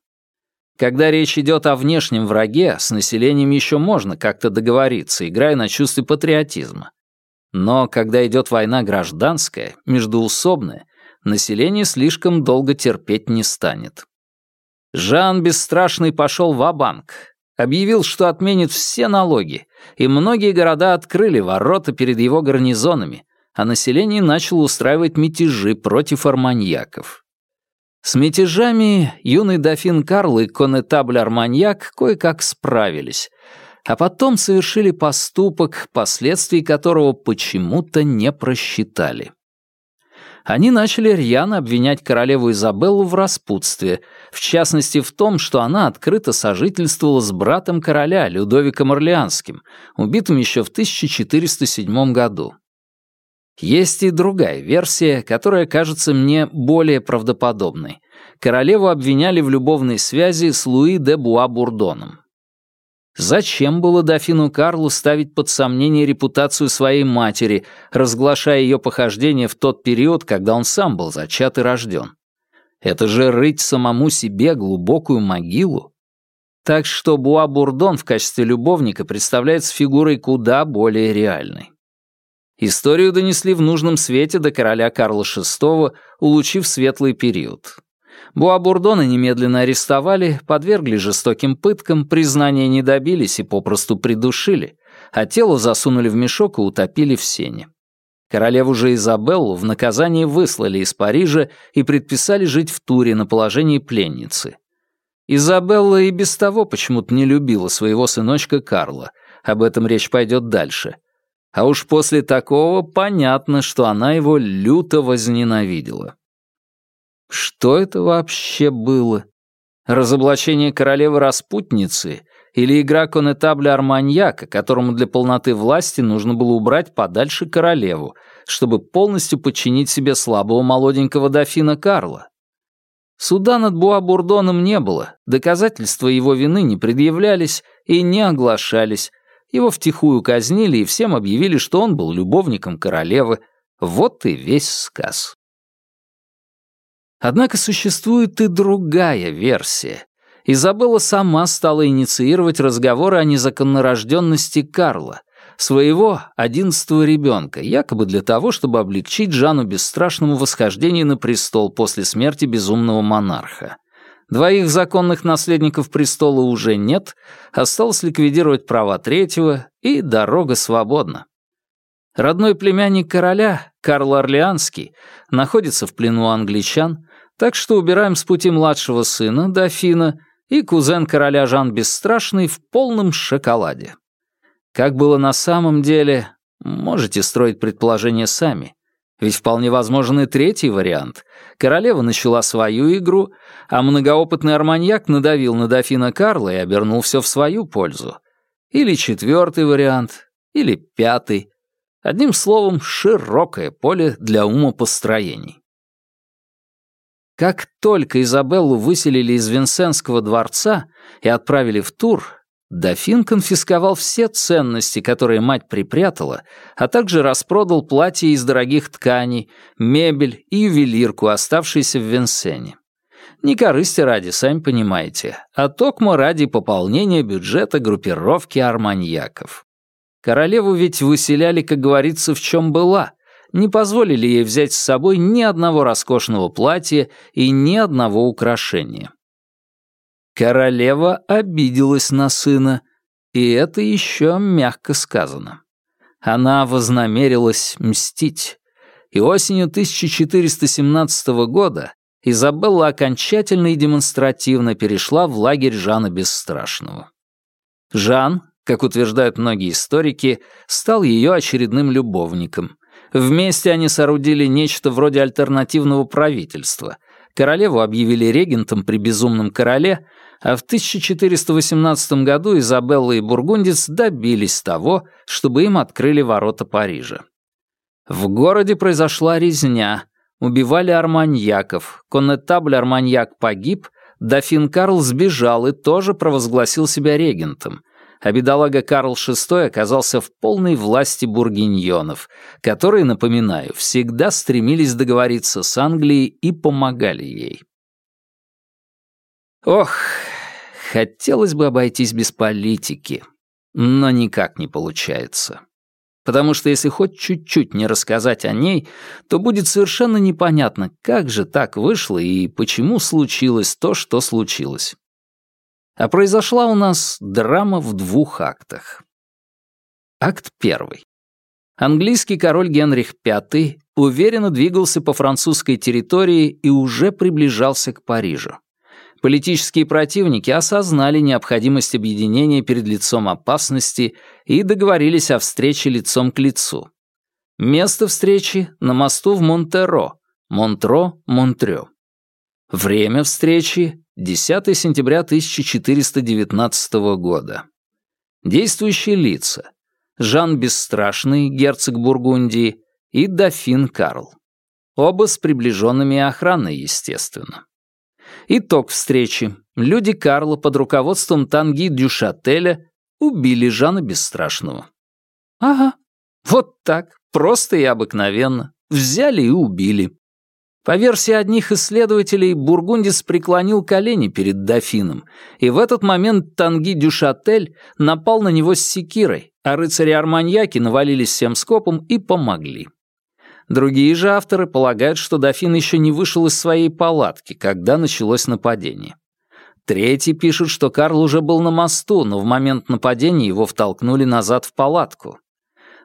Когда речь идет о внешнем враге, с населением еще можно как-то договориться, играя на чувстве патриотизма. Но когда идет война гражданская, междуусобная, население слишком долго терпеть не станет. Жан Бесстрашный пошел в банк объявил, что отменит все налоги, и многие города открыли ворота перед его гарнизонами, а население начало устраивать мятежи против арманьяков. С мятежами юный дофин Карл и конетабль Арманьяк кое-как справились, а потом совершили поступок, последствий которого почему-то не просчитали. Они начали рьяно обвинять королеву Изабеллу в распутстве, в частности в том, что она открыто сожительствовала с братом короля Людовиком Орлеанским, убитым еще в 1407 году. Есть и другая версия, которая кажется мне более правдоподобной. Королеву обвиняли в любовной связи с Луи де Буа-Бурдоном. Зачем было дофину Карлу ставить под сомнение репутацию своей матери, разглашая ее похождения в тот период, когда он сам был зачат и рожден? Это же рыть самому себе глубокую могилу. Так что Буа-Бурдон в качестве любовника представляется фигурой куда более реальной. Историю донесли в нужном свете до короля Карла VI, улучив светлый период. Буабурдона немедленно арестовали, подвергли жестоким пыткам, признания не добились и попросту придушили, а тело засунули в мешок и утопили в сене. Королеву же Изабеллу в наказание выслали из Парижа и предписали жить в Туре на положении пленницы. Изабелла и без того почему-то не любила своего сыночка Карла, об этом речь пойдет дальше — а уж после такого понятно, что она его люто возненавидела. Что это вообще было? Разоблачение королевы-распутницы или игра конетабля Арманьяка, которому для полноты власти нужно было убрать подальше королеву, чтобы полностью подчинить себе слабого молоденького дофина Карла? Суда над Буа-Бурдоном не было, доказательства его вины не предъявлялись и не оглашались, его втихую казнили и всем объявили, что он был любовником королевы. Вот и весь сказ. Однако существует и другая версия. Изабелла сама стала инициировать разговоры о незаконнорожденности Карла, своего одиннадцатого ребенка, якобы для того, чтобы облегчить Жанну бесстрашному восхождению на престол после смерти безумного монарха. Двоих законных наследников престола уже нет, осталось ликвидировать права третьего, и дорога свободна. Родной племянник короля, Карл Орлеанский, находится в плену англичан, так что убираем с пути младшего сына, дофина, и кузен короля Жан Бесстрашный в полном шоколаде. Как было на самом деле, можете строить предположения сами. Ведь вполне возможен и третий вариант. Королева начала свою игру, а многоопытный арманьяк надавил на дофина Карла и обернул все в свою пользу. Или четвертый вариант, или пятый. Одним словом, широкое поле для умопостроений. Как только Изабеллу выселили из Винсенского дворца и отправили в Тур, Дофин конфисковал все ценности, которые мать припрятала, а также распродал платья из дорогих тканей, мебель и ювелирку, оставшиеся в Венсене. Не корысти ради, сами понимаете, а токмо ради пополнения бюджета группировки арманьяков. Королеву ведь выселяли, как говорится, в чем была, не позволили ей взять с собой ни одного роскошного платья и ни одного украшения. Королева обиделась на сына, и это еще мягко сказано. Она вознамерилась мстить, и осенью 1417 года Изабелла окончательно и демонстративно перешла в лагерь Жана Бесстрашного. Жан, как утверждают многие историки, стал ее очередным любовником. Вместе они соорудили нечто вроде альтернативного правительства. Королеву объявили регентом при безумном короле, а в 1418 году Изабелла и Бургундец добились того, чтобы им открыли ворота Парижа. В городе произошла резня, убивали арманьяков, коннетабль арманьяк погиб, дофин Карл сбежал и тоже провозгласил себя регентом, а бедолага Карл VI оказался в полной власти бургиньонов, которые, напоминаю, всегда стремились договориться с Англией и помогали ей. Ох, хотелось бы обойтись без политики, но никак не получается. потому что если хоть чуть-чуть не рассказать о ней, то будет совершенно непонятно, как же так вышло и почему случилось то, что случилось. А произошла у нас драма в двух актах. Акт первый. Английский король Генрих V уверенно двигался по французской территории и уже приближался к Парижу. Политические противники осознали необходимость объединения перед лицом опасности и договорились о встрече лицом к лицу. Место встречи — на мосту в Монтеро, Монтро, Монтрё. Время встречи — 10 сентября 1419 года. Действующие лица — Жан Бесстрашный, герцог Бургундии, и дофин Карл. Оба с приближенными охраной, естественно. Итог встречи. Люди Карла под руководством Танги Дюшателя убили Жана Бесстрашного. Ага, вот так, просто и обыкновенно. Взяли и убили. По версии одних исследователей, бургундец преклонил колени перед дофином, и в этот момент Танги Дюшатель напал на него с секирой, а рыцари-арманьяки навалились всем скопом и помогли. Другие же авторы полагают, что дофин еще не вышел из своей палатки, когда началось нападение. Третий пишет, что Карл уже был на мосту, но в момент нападения его втолкнули назад в палатку.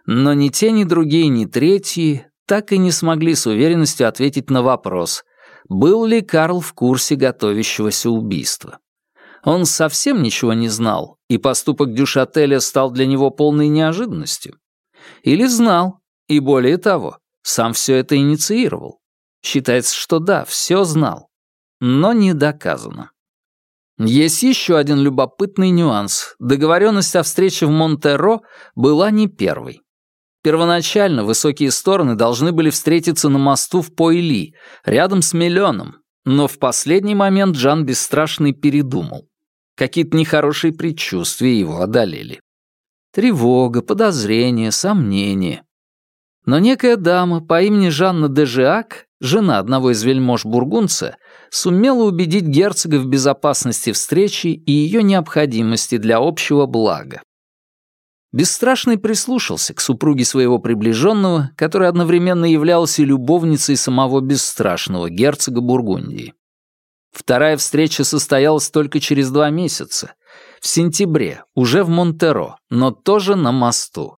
Но ни те, ни другие, ни третьи так и не смогли с уверенностью ответить на вопрос, был ли Карл в курсе готовящегося убийства. Он совсем ничего не знал, и поступок Дюшателя стал для него полной неожиданностью. Или знал, и более того, сам все это инициировал. Считается, что да, все знал. Но не доказано. Есть еще один любопытный нюанс. Договоренность о встрече в Монтеро была не первой. Первоначально высокие стороны должны были встретиться на мосту в Пойли, рядом с Миллионом, но в последний момент Жан Бесстрашный передумал. Какие-то нехорошие предчувствия его одолели. Тревога, подозрения, сомнения. Но некая дама по имени Жанна де Жиак, жена одного из вельмож бургунца, сумела убедить герцога в безопасности встречи и ее необходимости для общего блага. Бесстрашный прислушался к супруге своего приближенного, которая одновременно являлась и любовницей самого бесстрашного герцога Бургундии. Вторая встреча состоялась только через два месяца, в сентябре, уже в Монтеро, но тоже на мосту.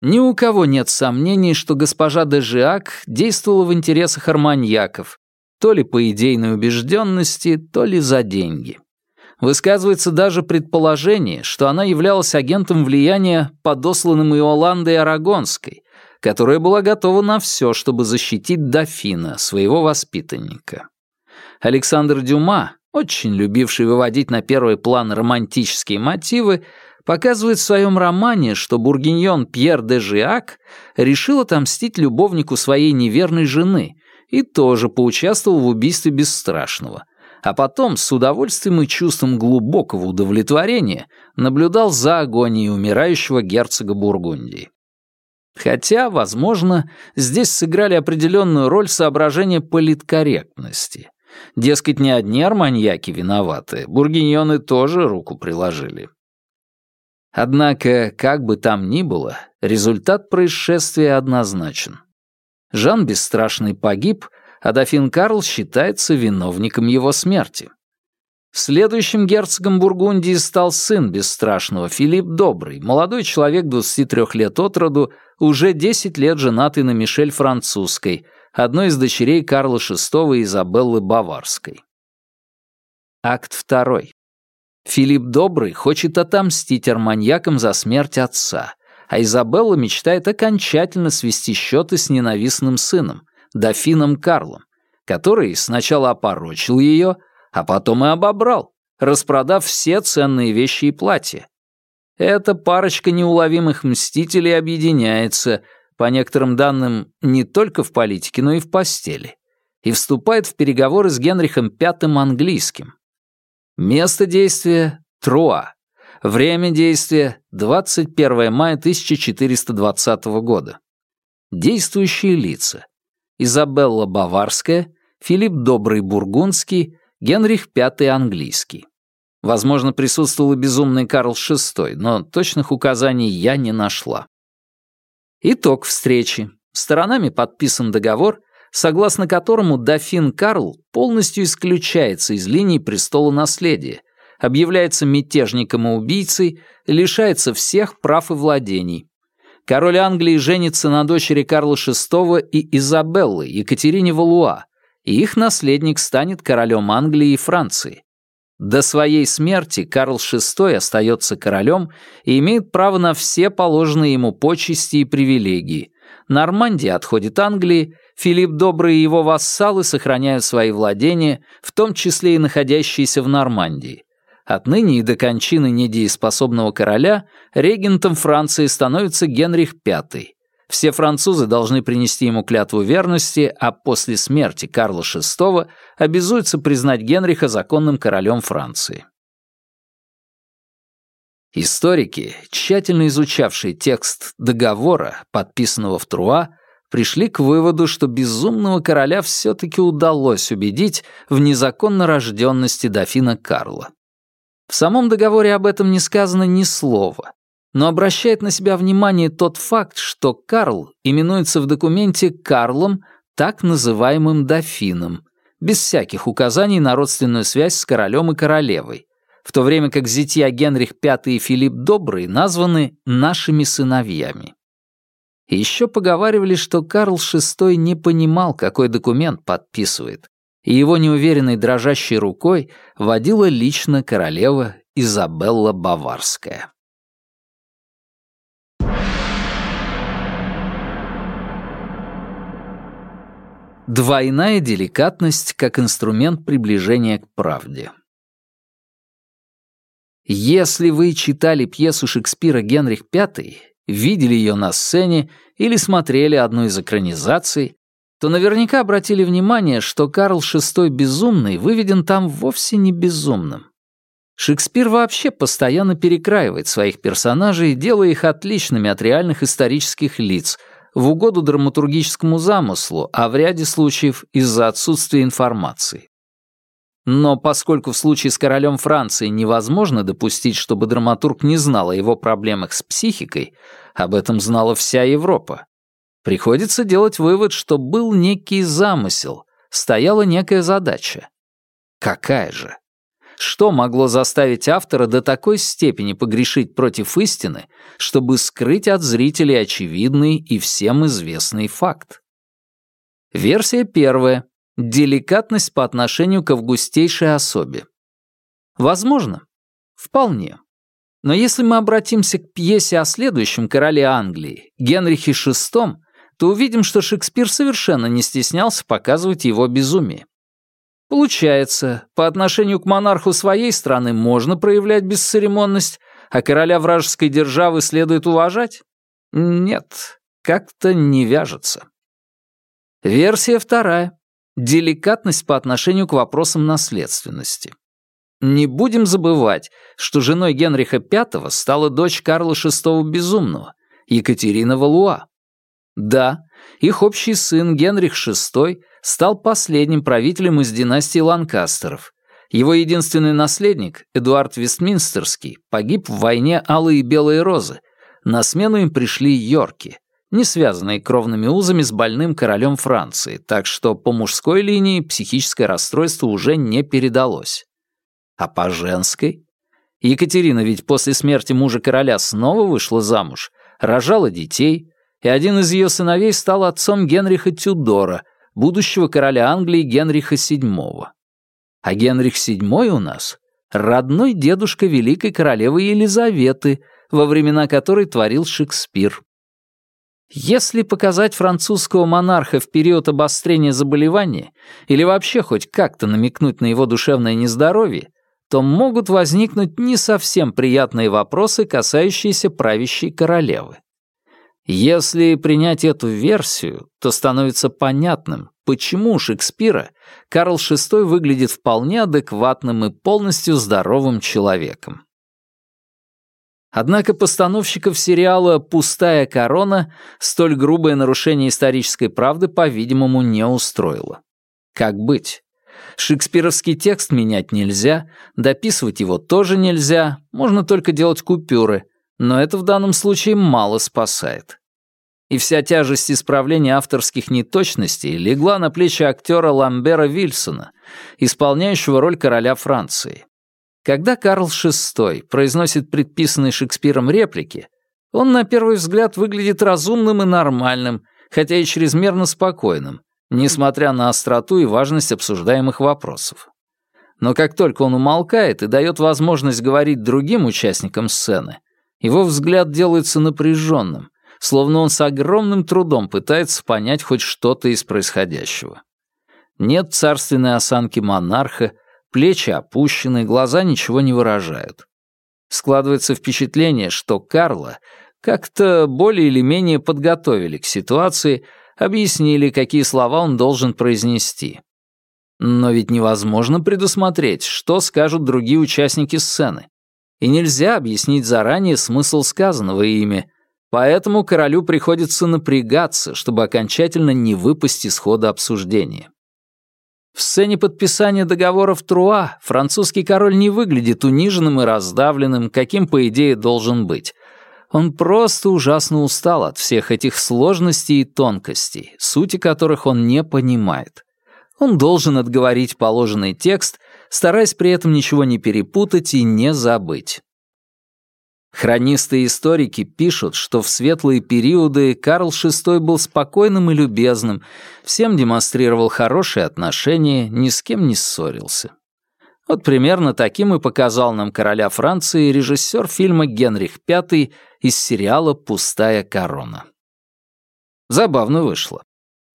Ни у кого нет сомнений, что госпожа де Жиак действовала в интересах арманьяков, то ли по идейной убежденности, то ли за деньги. Высказывается даже предположение, что она являлась агентом влияния, подосланным Иоландой Арагонской, которая была готова на все, чтобы защитить дофина, своего воспитанника. Александр Дюма, очень любивший выводить на первый план романтические мотивы, показывает в своем романе, что бургиньон Пьер де Жиак решил отомстить любовнику своей неверной жены и тоже поучаствовал в убийстве Бесстрашного, а потом с удовольствием и чувством глубокого удовлетворения наблюдал за агонией умирающего герцога Бургундии. Хотя, возможно, здесь сыграли определенную роль соображения политкорректности. Дескать, не одни арманьяки виноваты, бургиньоны тоже руку приложили. Однако, как бы там ни было, результат происшествия однозначен. Жан Бесстрашный погиб, а дофин Карл считается виновником его смерти. Следующим герцогом Бургундии стал сын Бесстрашного, Филипп Добрый, молодой человек 23 лет от роду, уже 10 лет женатый на Мишель Французской, одной из дочерей Карла VI и Изабеллы Баварской. Акт второй. Филипп Добрый хочет отомстить арманьякам за смерть отца, а Изабелла мечтает окончательно свести счеты с ненавистным сыном, дофином Карлом, который сначала опорочил ее, а потом и обобрал, распродав все ценные вещи и платья. Эта парочка неуловимых мстителей объединяется, по некоторым данным, не только в политике, но и в постели, и вступает в переговоры с Генрихом V английским, Место действия — Труа. Время действия — 21 мая 1420 года. Действующие лица. Изабелла Баварская, Филипп Добрый Бургундский, Генрих V Английский. Возможно, присутствовал и безумный Карл VI, но точных указаний я не нашла. Итог встречи. Сторонами подписан договор, согласно которому дофин Карл полностью исключается из линии престола наследия, объявляется мятежником и убийцей, лишается всех прав и владений. Король Англии женится на дочери Карла VI и Изабеллы, Екатерине Валуа, и их наследник станет королем Англии и Франции. До своей смерти Карл VI остается королем и имеет право на все положенные ему почести и привилегии. Нормандия отходит Англии, Филипп Добрый и его вассалы сохраняют свои владения, в том числе и находящиеся в Нормандии. Отныне и до кончины недееспособного короля регентом Франции становится Генрих V, все французы должны принести ему клятву верности, а после смерти Карла VI обязуются признать Генриха законным королем Франции. Историки, тщательно изучавшие текст договора, подписанного в Труа, пришли к выводу, что безумного короля все-таки удалось убедить в незаконно рожденности дофина Карла. В самом договоре об этом не сказано ни слова, но обращает на себя внимание тот факт, что Карл именуется в документе Карлом, так называемым дофином, без всяких указаний на родственную связь с королем и королевой, в то время как зятья Генрих V и Филипп Добрый названы «нашими сыновьями». Еще поговаривали, что Карл VI не понимал, какой документ подписывает, и его неуверенной дрожащей рукой водила лично королева Изабелла Баварская. Двойная деликатность как инструмент приближения к правде. Если вы читали пьесу Шекспира «Генрих V», видели ее на сцене или смотрели одну из экранизаций, то наверняка обратили внимание, что Карл VI Безумный выведен там вовсе не безумным. Шекспир вообще постоянно перекраивает своих персонажей, делая их отличными от реальных исторических лиц — в угоду драматургическому замыслу, а в ряде случаев из-за отсутствия информации. Но поскольку в случае с королем Франции невозможно допустить, чтобы драматург не знал о его проблемах с психикой, об этом знала вся Европа, приходится делать вывод, что был некий замысел, стояла некая задача. Какая же? Что могло заставить автора до такой степени погрешить против истины, чтобы скрыть от зрителей очевидный и всем известный факт? Версия первая. Деликатность по отношению к августейшей особе. Возможно? Вполне. Но если мы обратимся к пьесе о следующем короле Англии, Генрихе VI, то увидим, что Шекспир совершенно не стеснялся показывать его безумие. Получается, по отношению к монарху своей страны можно проявлять бесцеремонность, а короля вражеской державы следует уважать? Нет, как-то не вяжется. Версия вторая. Деликатность по отношению к вопросам наследственности. Не будем забывать, что женой Генриха V стала дочь Карла VI Безумного, Екатерина Валуа. Да, их общий сын Генрих VI стал последним правителем из династии Ланкастеров. Его единственный наследник, Эдуард Вестминстерский, погиб в войне Алые и Белые Розы. На смену им пришли Йорки, не связанные кровными узами с больным королем Франции, так что по мужской линии психическое расстройство уже не передалось. А по женской? Екатерина ведь после смерти мужа короля снова вышла замуж, рожала детей, и один из ее сыновей стал отцом Генриха Тюдора, будущего короля Англии Генриха VII. А Генрих VII у нас — родной дедушка великой королевы Елизаветы, во времена которой творил Шекспир. Если показать французского монарха в период обострения заболевания или вообще хоть как-то намекнуть на его душевное нездоровье, то могут возникнуть не совсем приятные вопросы, касающиеся правящей королевы. Если принять эту версию, то становится понятным, почему у Шекспира Карл VI выглядит вполне адекватным и полностью здоровым человеком. Однако постановщиков сериала «Пустая корона» столь грубое нарушение исторической правды, по-видимому, не устроило. Как быть? Шекспировский текст менять нельзя, дописывать его тоже нельзя, можно только делать купюры, но это в данном случае мало спасает. и вся тяжесть исправления авторских неточностей легла на плечи актера Ламбера Вильсона, исполняющего роль короля Франции. Когда Карл VI произносит предписанные Шекспиром реплики, он на первый взгляд выглядит разумным и нормальным, хотя и чрезмерно спокойным, несмотря на остроту и важность обсуждаемых вопросов. Но как только он умолкает и дает возможность говорить другим участникам сцены, его взгляд делается напряженным, словно он с огромным трудом пытается понять хоть что-то из происходящего. Нет царственной осанки монарха, плечи опущены, глаза ничего не выражают. Складывается впечатление, что Карла как-то более или менее подготовили к ситуации, объяснили, какие слова он должен произнести. Но ведь невозможно предусмотреть, что скажут другие участники сцены. И нельзя объяснить заранее смысл сказанного ими, поэтому королю приходится напрягаться, чтобы окончательно не выпасть из хода обсуждения. В сцене подписания договора в Труа французский король не выглядит униженным и раздавленным, каким, по идее, должен быть. Он просто ужасно устал от всех этих сложностей и тонкостей, сути которых он не понимает. Он должен отговорить положенный текст, стараясь при этом ничего не перепутать и не забыть. Хронисты и историки пишут, что в светлые периоды Карл VI был спокойным и любезным, всем демонстрировал хорошие отношения, ни с кем не ссорился. Вот примерно таким и показал нам короля Франции режиссер фильма Генрих V из сериала «Пустая корона». Забавно вышло.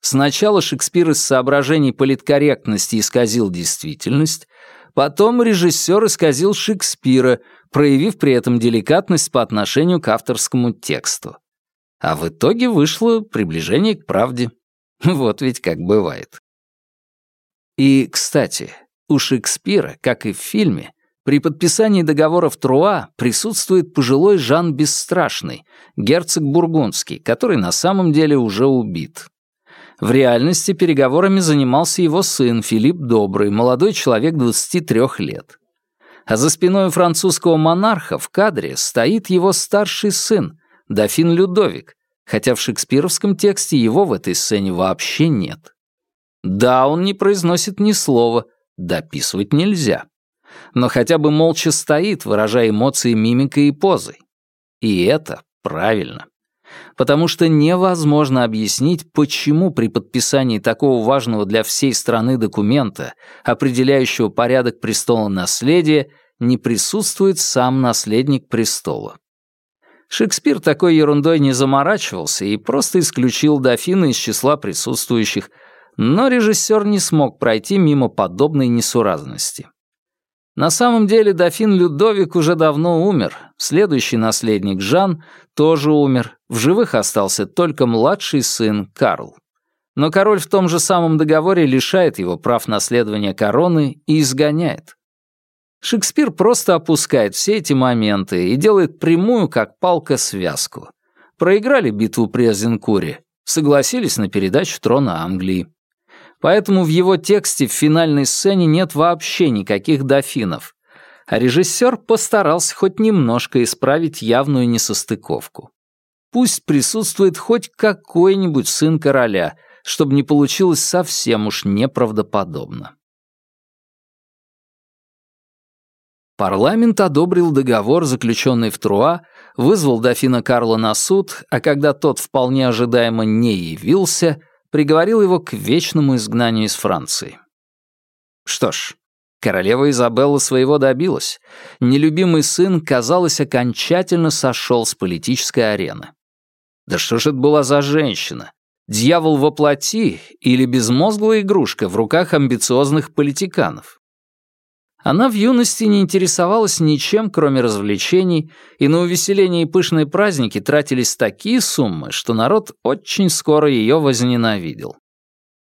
Сначала Шекспир из соображений политкорректности исказил действительность, потом режиссер исказил Шекспира, проявив при этом деликатность по отношению к авторскому тексту. А в итоге вышло приближение к правде. Вот ведь как бывает. И, кстати, у Шекспира, как и в фильме, при подписании договора в Труа присутствует пожилой Жан Бесстрашный, герцог Бургундский, который на самом деле уже убит. В реальности переговорами занимался его сын Филипп Добрый, молодой человек 23 лет. А за спиной французского монарха в кадре стоит его старший сын, дофин Людовик, хотя в шекспировском тексте его в этой сцене вообще нет. Да, он не произносит ни слова, дописывать нельзя. Но хотя бы молча стоит, выражая эмоции мимикой и позой. И это правильно потому что невозможно объяснить, почему при подписании такого важного для всей страны документа, определяющего порядок престола наследия, не присутствует сам наследник престола. Шекспир такой ерундой не заморачивался и просто исключил дофина из числа присутствующих, но режиссер не смог пройти мимо подобной несуразности. На самом деле дофин Людовик уже давно умер, следующий наследник Жан тоже умер, в живых остался только младший сын Карл. Но король в том же самом договоре лишает его прав наследования короны и изгоняет. Шекспир просто опускает все эти моменты и делает прямую, как палка, связку. Проиграли битву при Азенкуре, согласились на передачу трона Англии. Поэтому в его тексте в финальной сцене нет вообще никаких дофинов. А режиссер постарался хоть немножко исправить явную несостыковку. Пусть присутствует хоть какой-нибудь сын короля, чтобы не получилось совсем уж неправдоподобно. Парламент одобрил договор, заключенный в Труа, вызвал дофина Карла на суд, а когда тот вполне ожидаемо не явился — приговорил его к вечному изгнанию из Франции. Что ж, королева Изабелла своего добилась. Нелюбимый сын, казалось, окончательно сошел с политической арены. Да что ж это была за женщина? Дьявол во плоти или безмозглая игрушка в руках амбициозных политиканов? Она в юности не интересовалась ничем, кроме развлечений, и на увеселение и пышные праздники тратились такие суммы, что народ очень скоро ее возненавидел.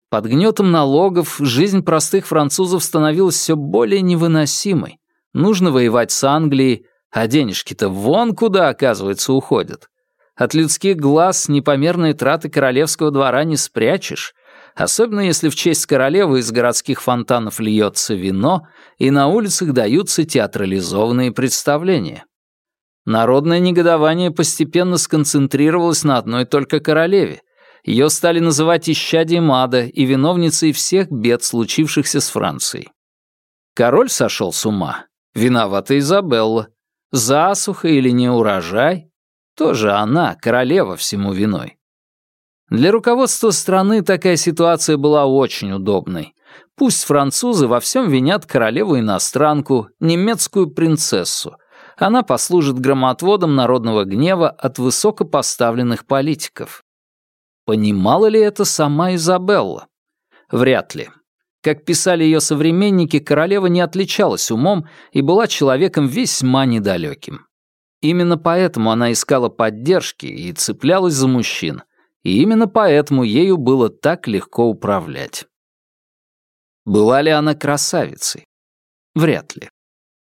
Под гнетом налогов жизнь простых французов становилась все более невыносимой. Нужно воевать с Англией, а денежки-то вон куда, оказывается, уходят. От людских глаз непомерные траты королевского двора не спрячешь, особенно если в честь королевы из городских фонтанов льется вино и на улицах даются театрализованные представления. Народное негодование постепенно сконцентрировалось на одной только королеве. Ее стали называть исчадием ада и виновницей всех бед, случившихся с Францией. Король сошел с ума. Виновата Изабелла. Засуха или неурожай? Тоже она, королева, всему виной. Для руководства страны такая ситуация была очень удобной. Пусть французы во всем винят королеву-иностранку, немецкую принцессу. Она послужит громотводом народного гнева от высокопоставленных политиков. Понимала ли это сама Изабелла? Вряд ли. Как писали ее современники, королева не отличалась умом и была человеком весьма недалеким. Именно поэтому она искала поддержки и цеплялась за мужчин, и именно поэтому ею было так легко управлять. Была ли она красавицей? Вряд ли.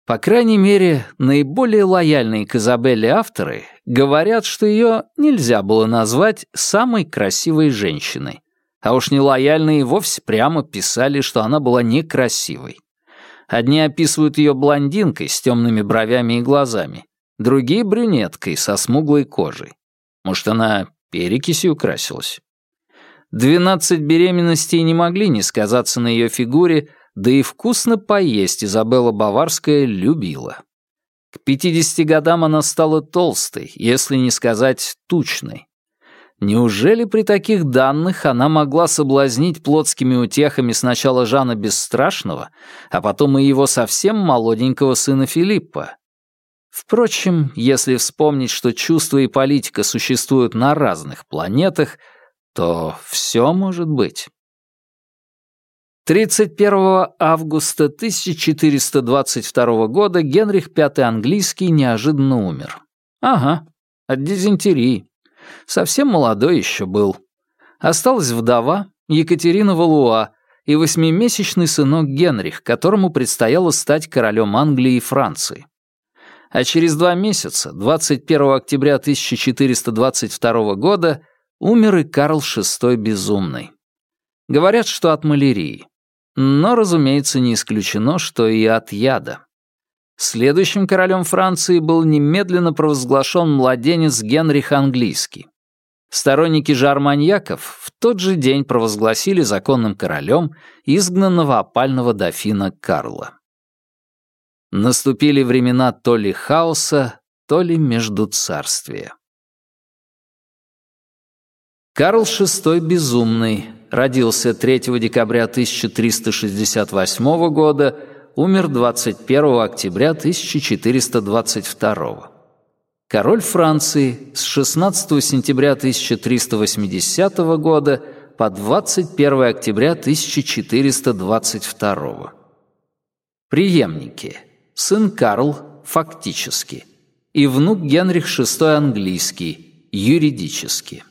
По крайней мере, наиболее лояльные к Изабелле авторы говорят, что ее нельзя было назвать самой красивой женщиной. А уж нелояльные вовсе прямо писали, что она была некрасивой. Одни описывают ее блондинкой с темными бровями и глазами, другие — брюнеткой со смуглой кожей. Может, она перекисью красилась? Двенадцать беременностей не могли не сказаться на ее фигуре, да и вкусно поесть Изабелла Баварская любила. К пятидесяти годам она стала толстой, если не сказать тучной. Неужели при таких данных она могла соблазнить плотскими утехами сначала Жана Бесстрашного, а потом и его совсем молоденького сына Филиппа? Впрочем, если вспомнить, что чувства и политика существуют на разных планетах, то все может быть. 31 августа 1422 года Генрих V английский неожиданно умер. Ага, от дизентерии. Совсем молодой еще был. Осталась вдова, Екатерина Валуа, и восьмимесячный сынок Генрих, которому предстояло стать королем Англии и Франции. А через два месяца, 21 октября 1422 года, умер и Карл VI Безумный. Говорят, что от малярии. Но, разумеется, не исключено, что и от яда. Следующим королем Франции был немедленно провозглашен младенец Генрих Английский. Сторонники жарманьяков в тот же день провозгласили законным королем изгнанного опального дофина Карла. Наступили времена то ли хаоса, то ли междуцарствия. Карл VI Безумный родился 3 декабря 1368 года, умер 21 октября 1422. Король Франции с 16 сентября 1380 года по 21 октября 1422. Приемники. Сын Карл, фактически, и внук Генрих VI английский, юридически.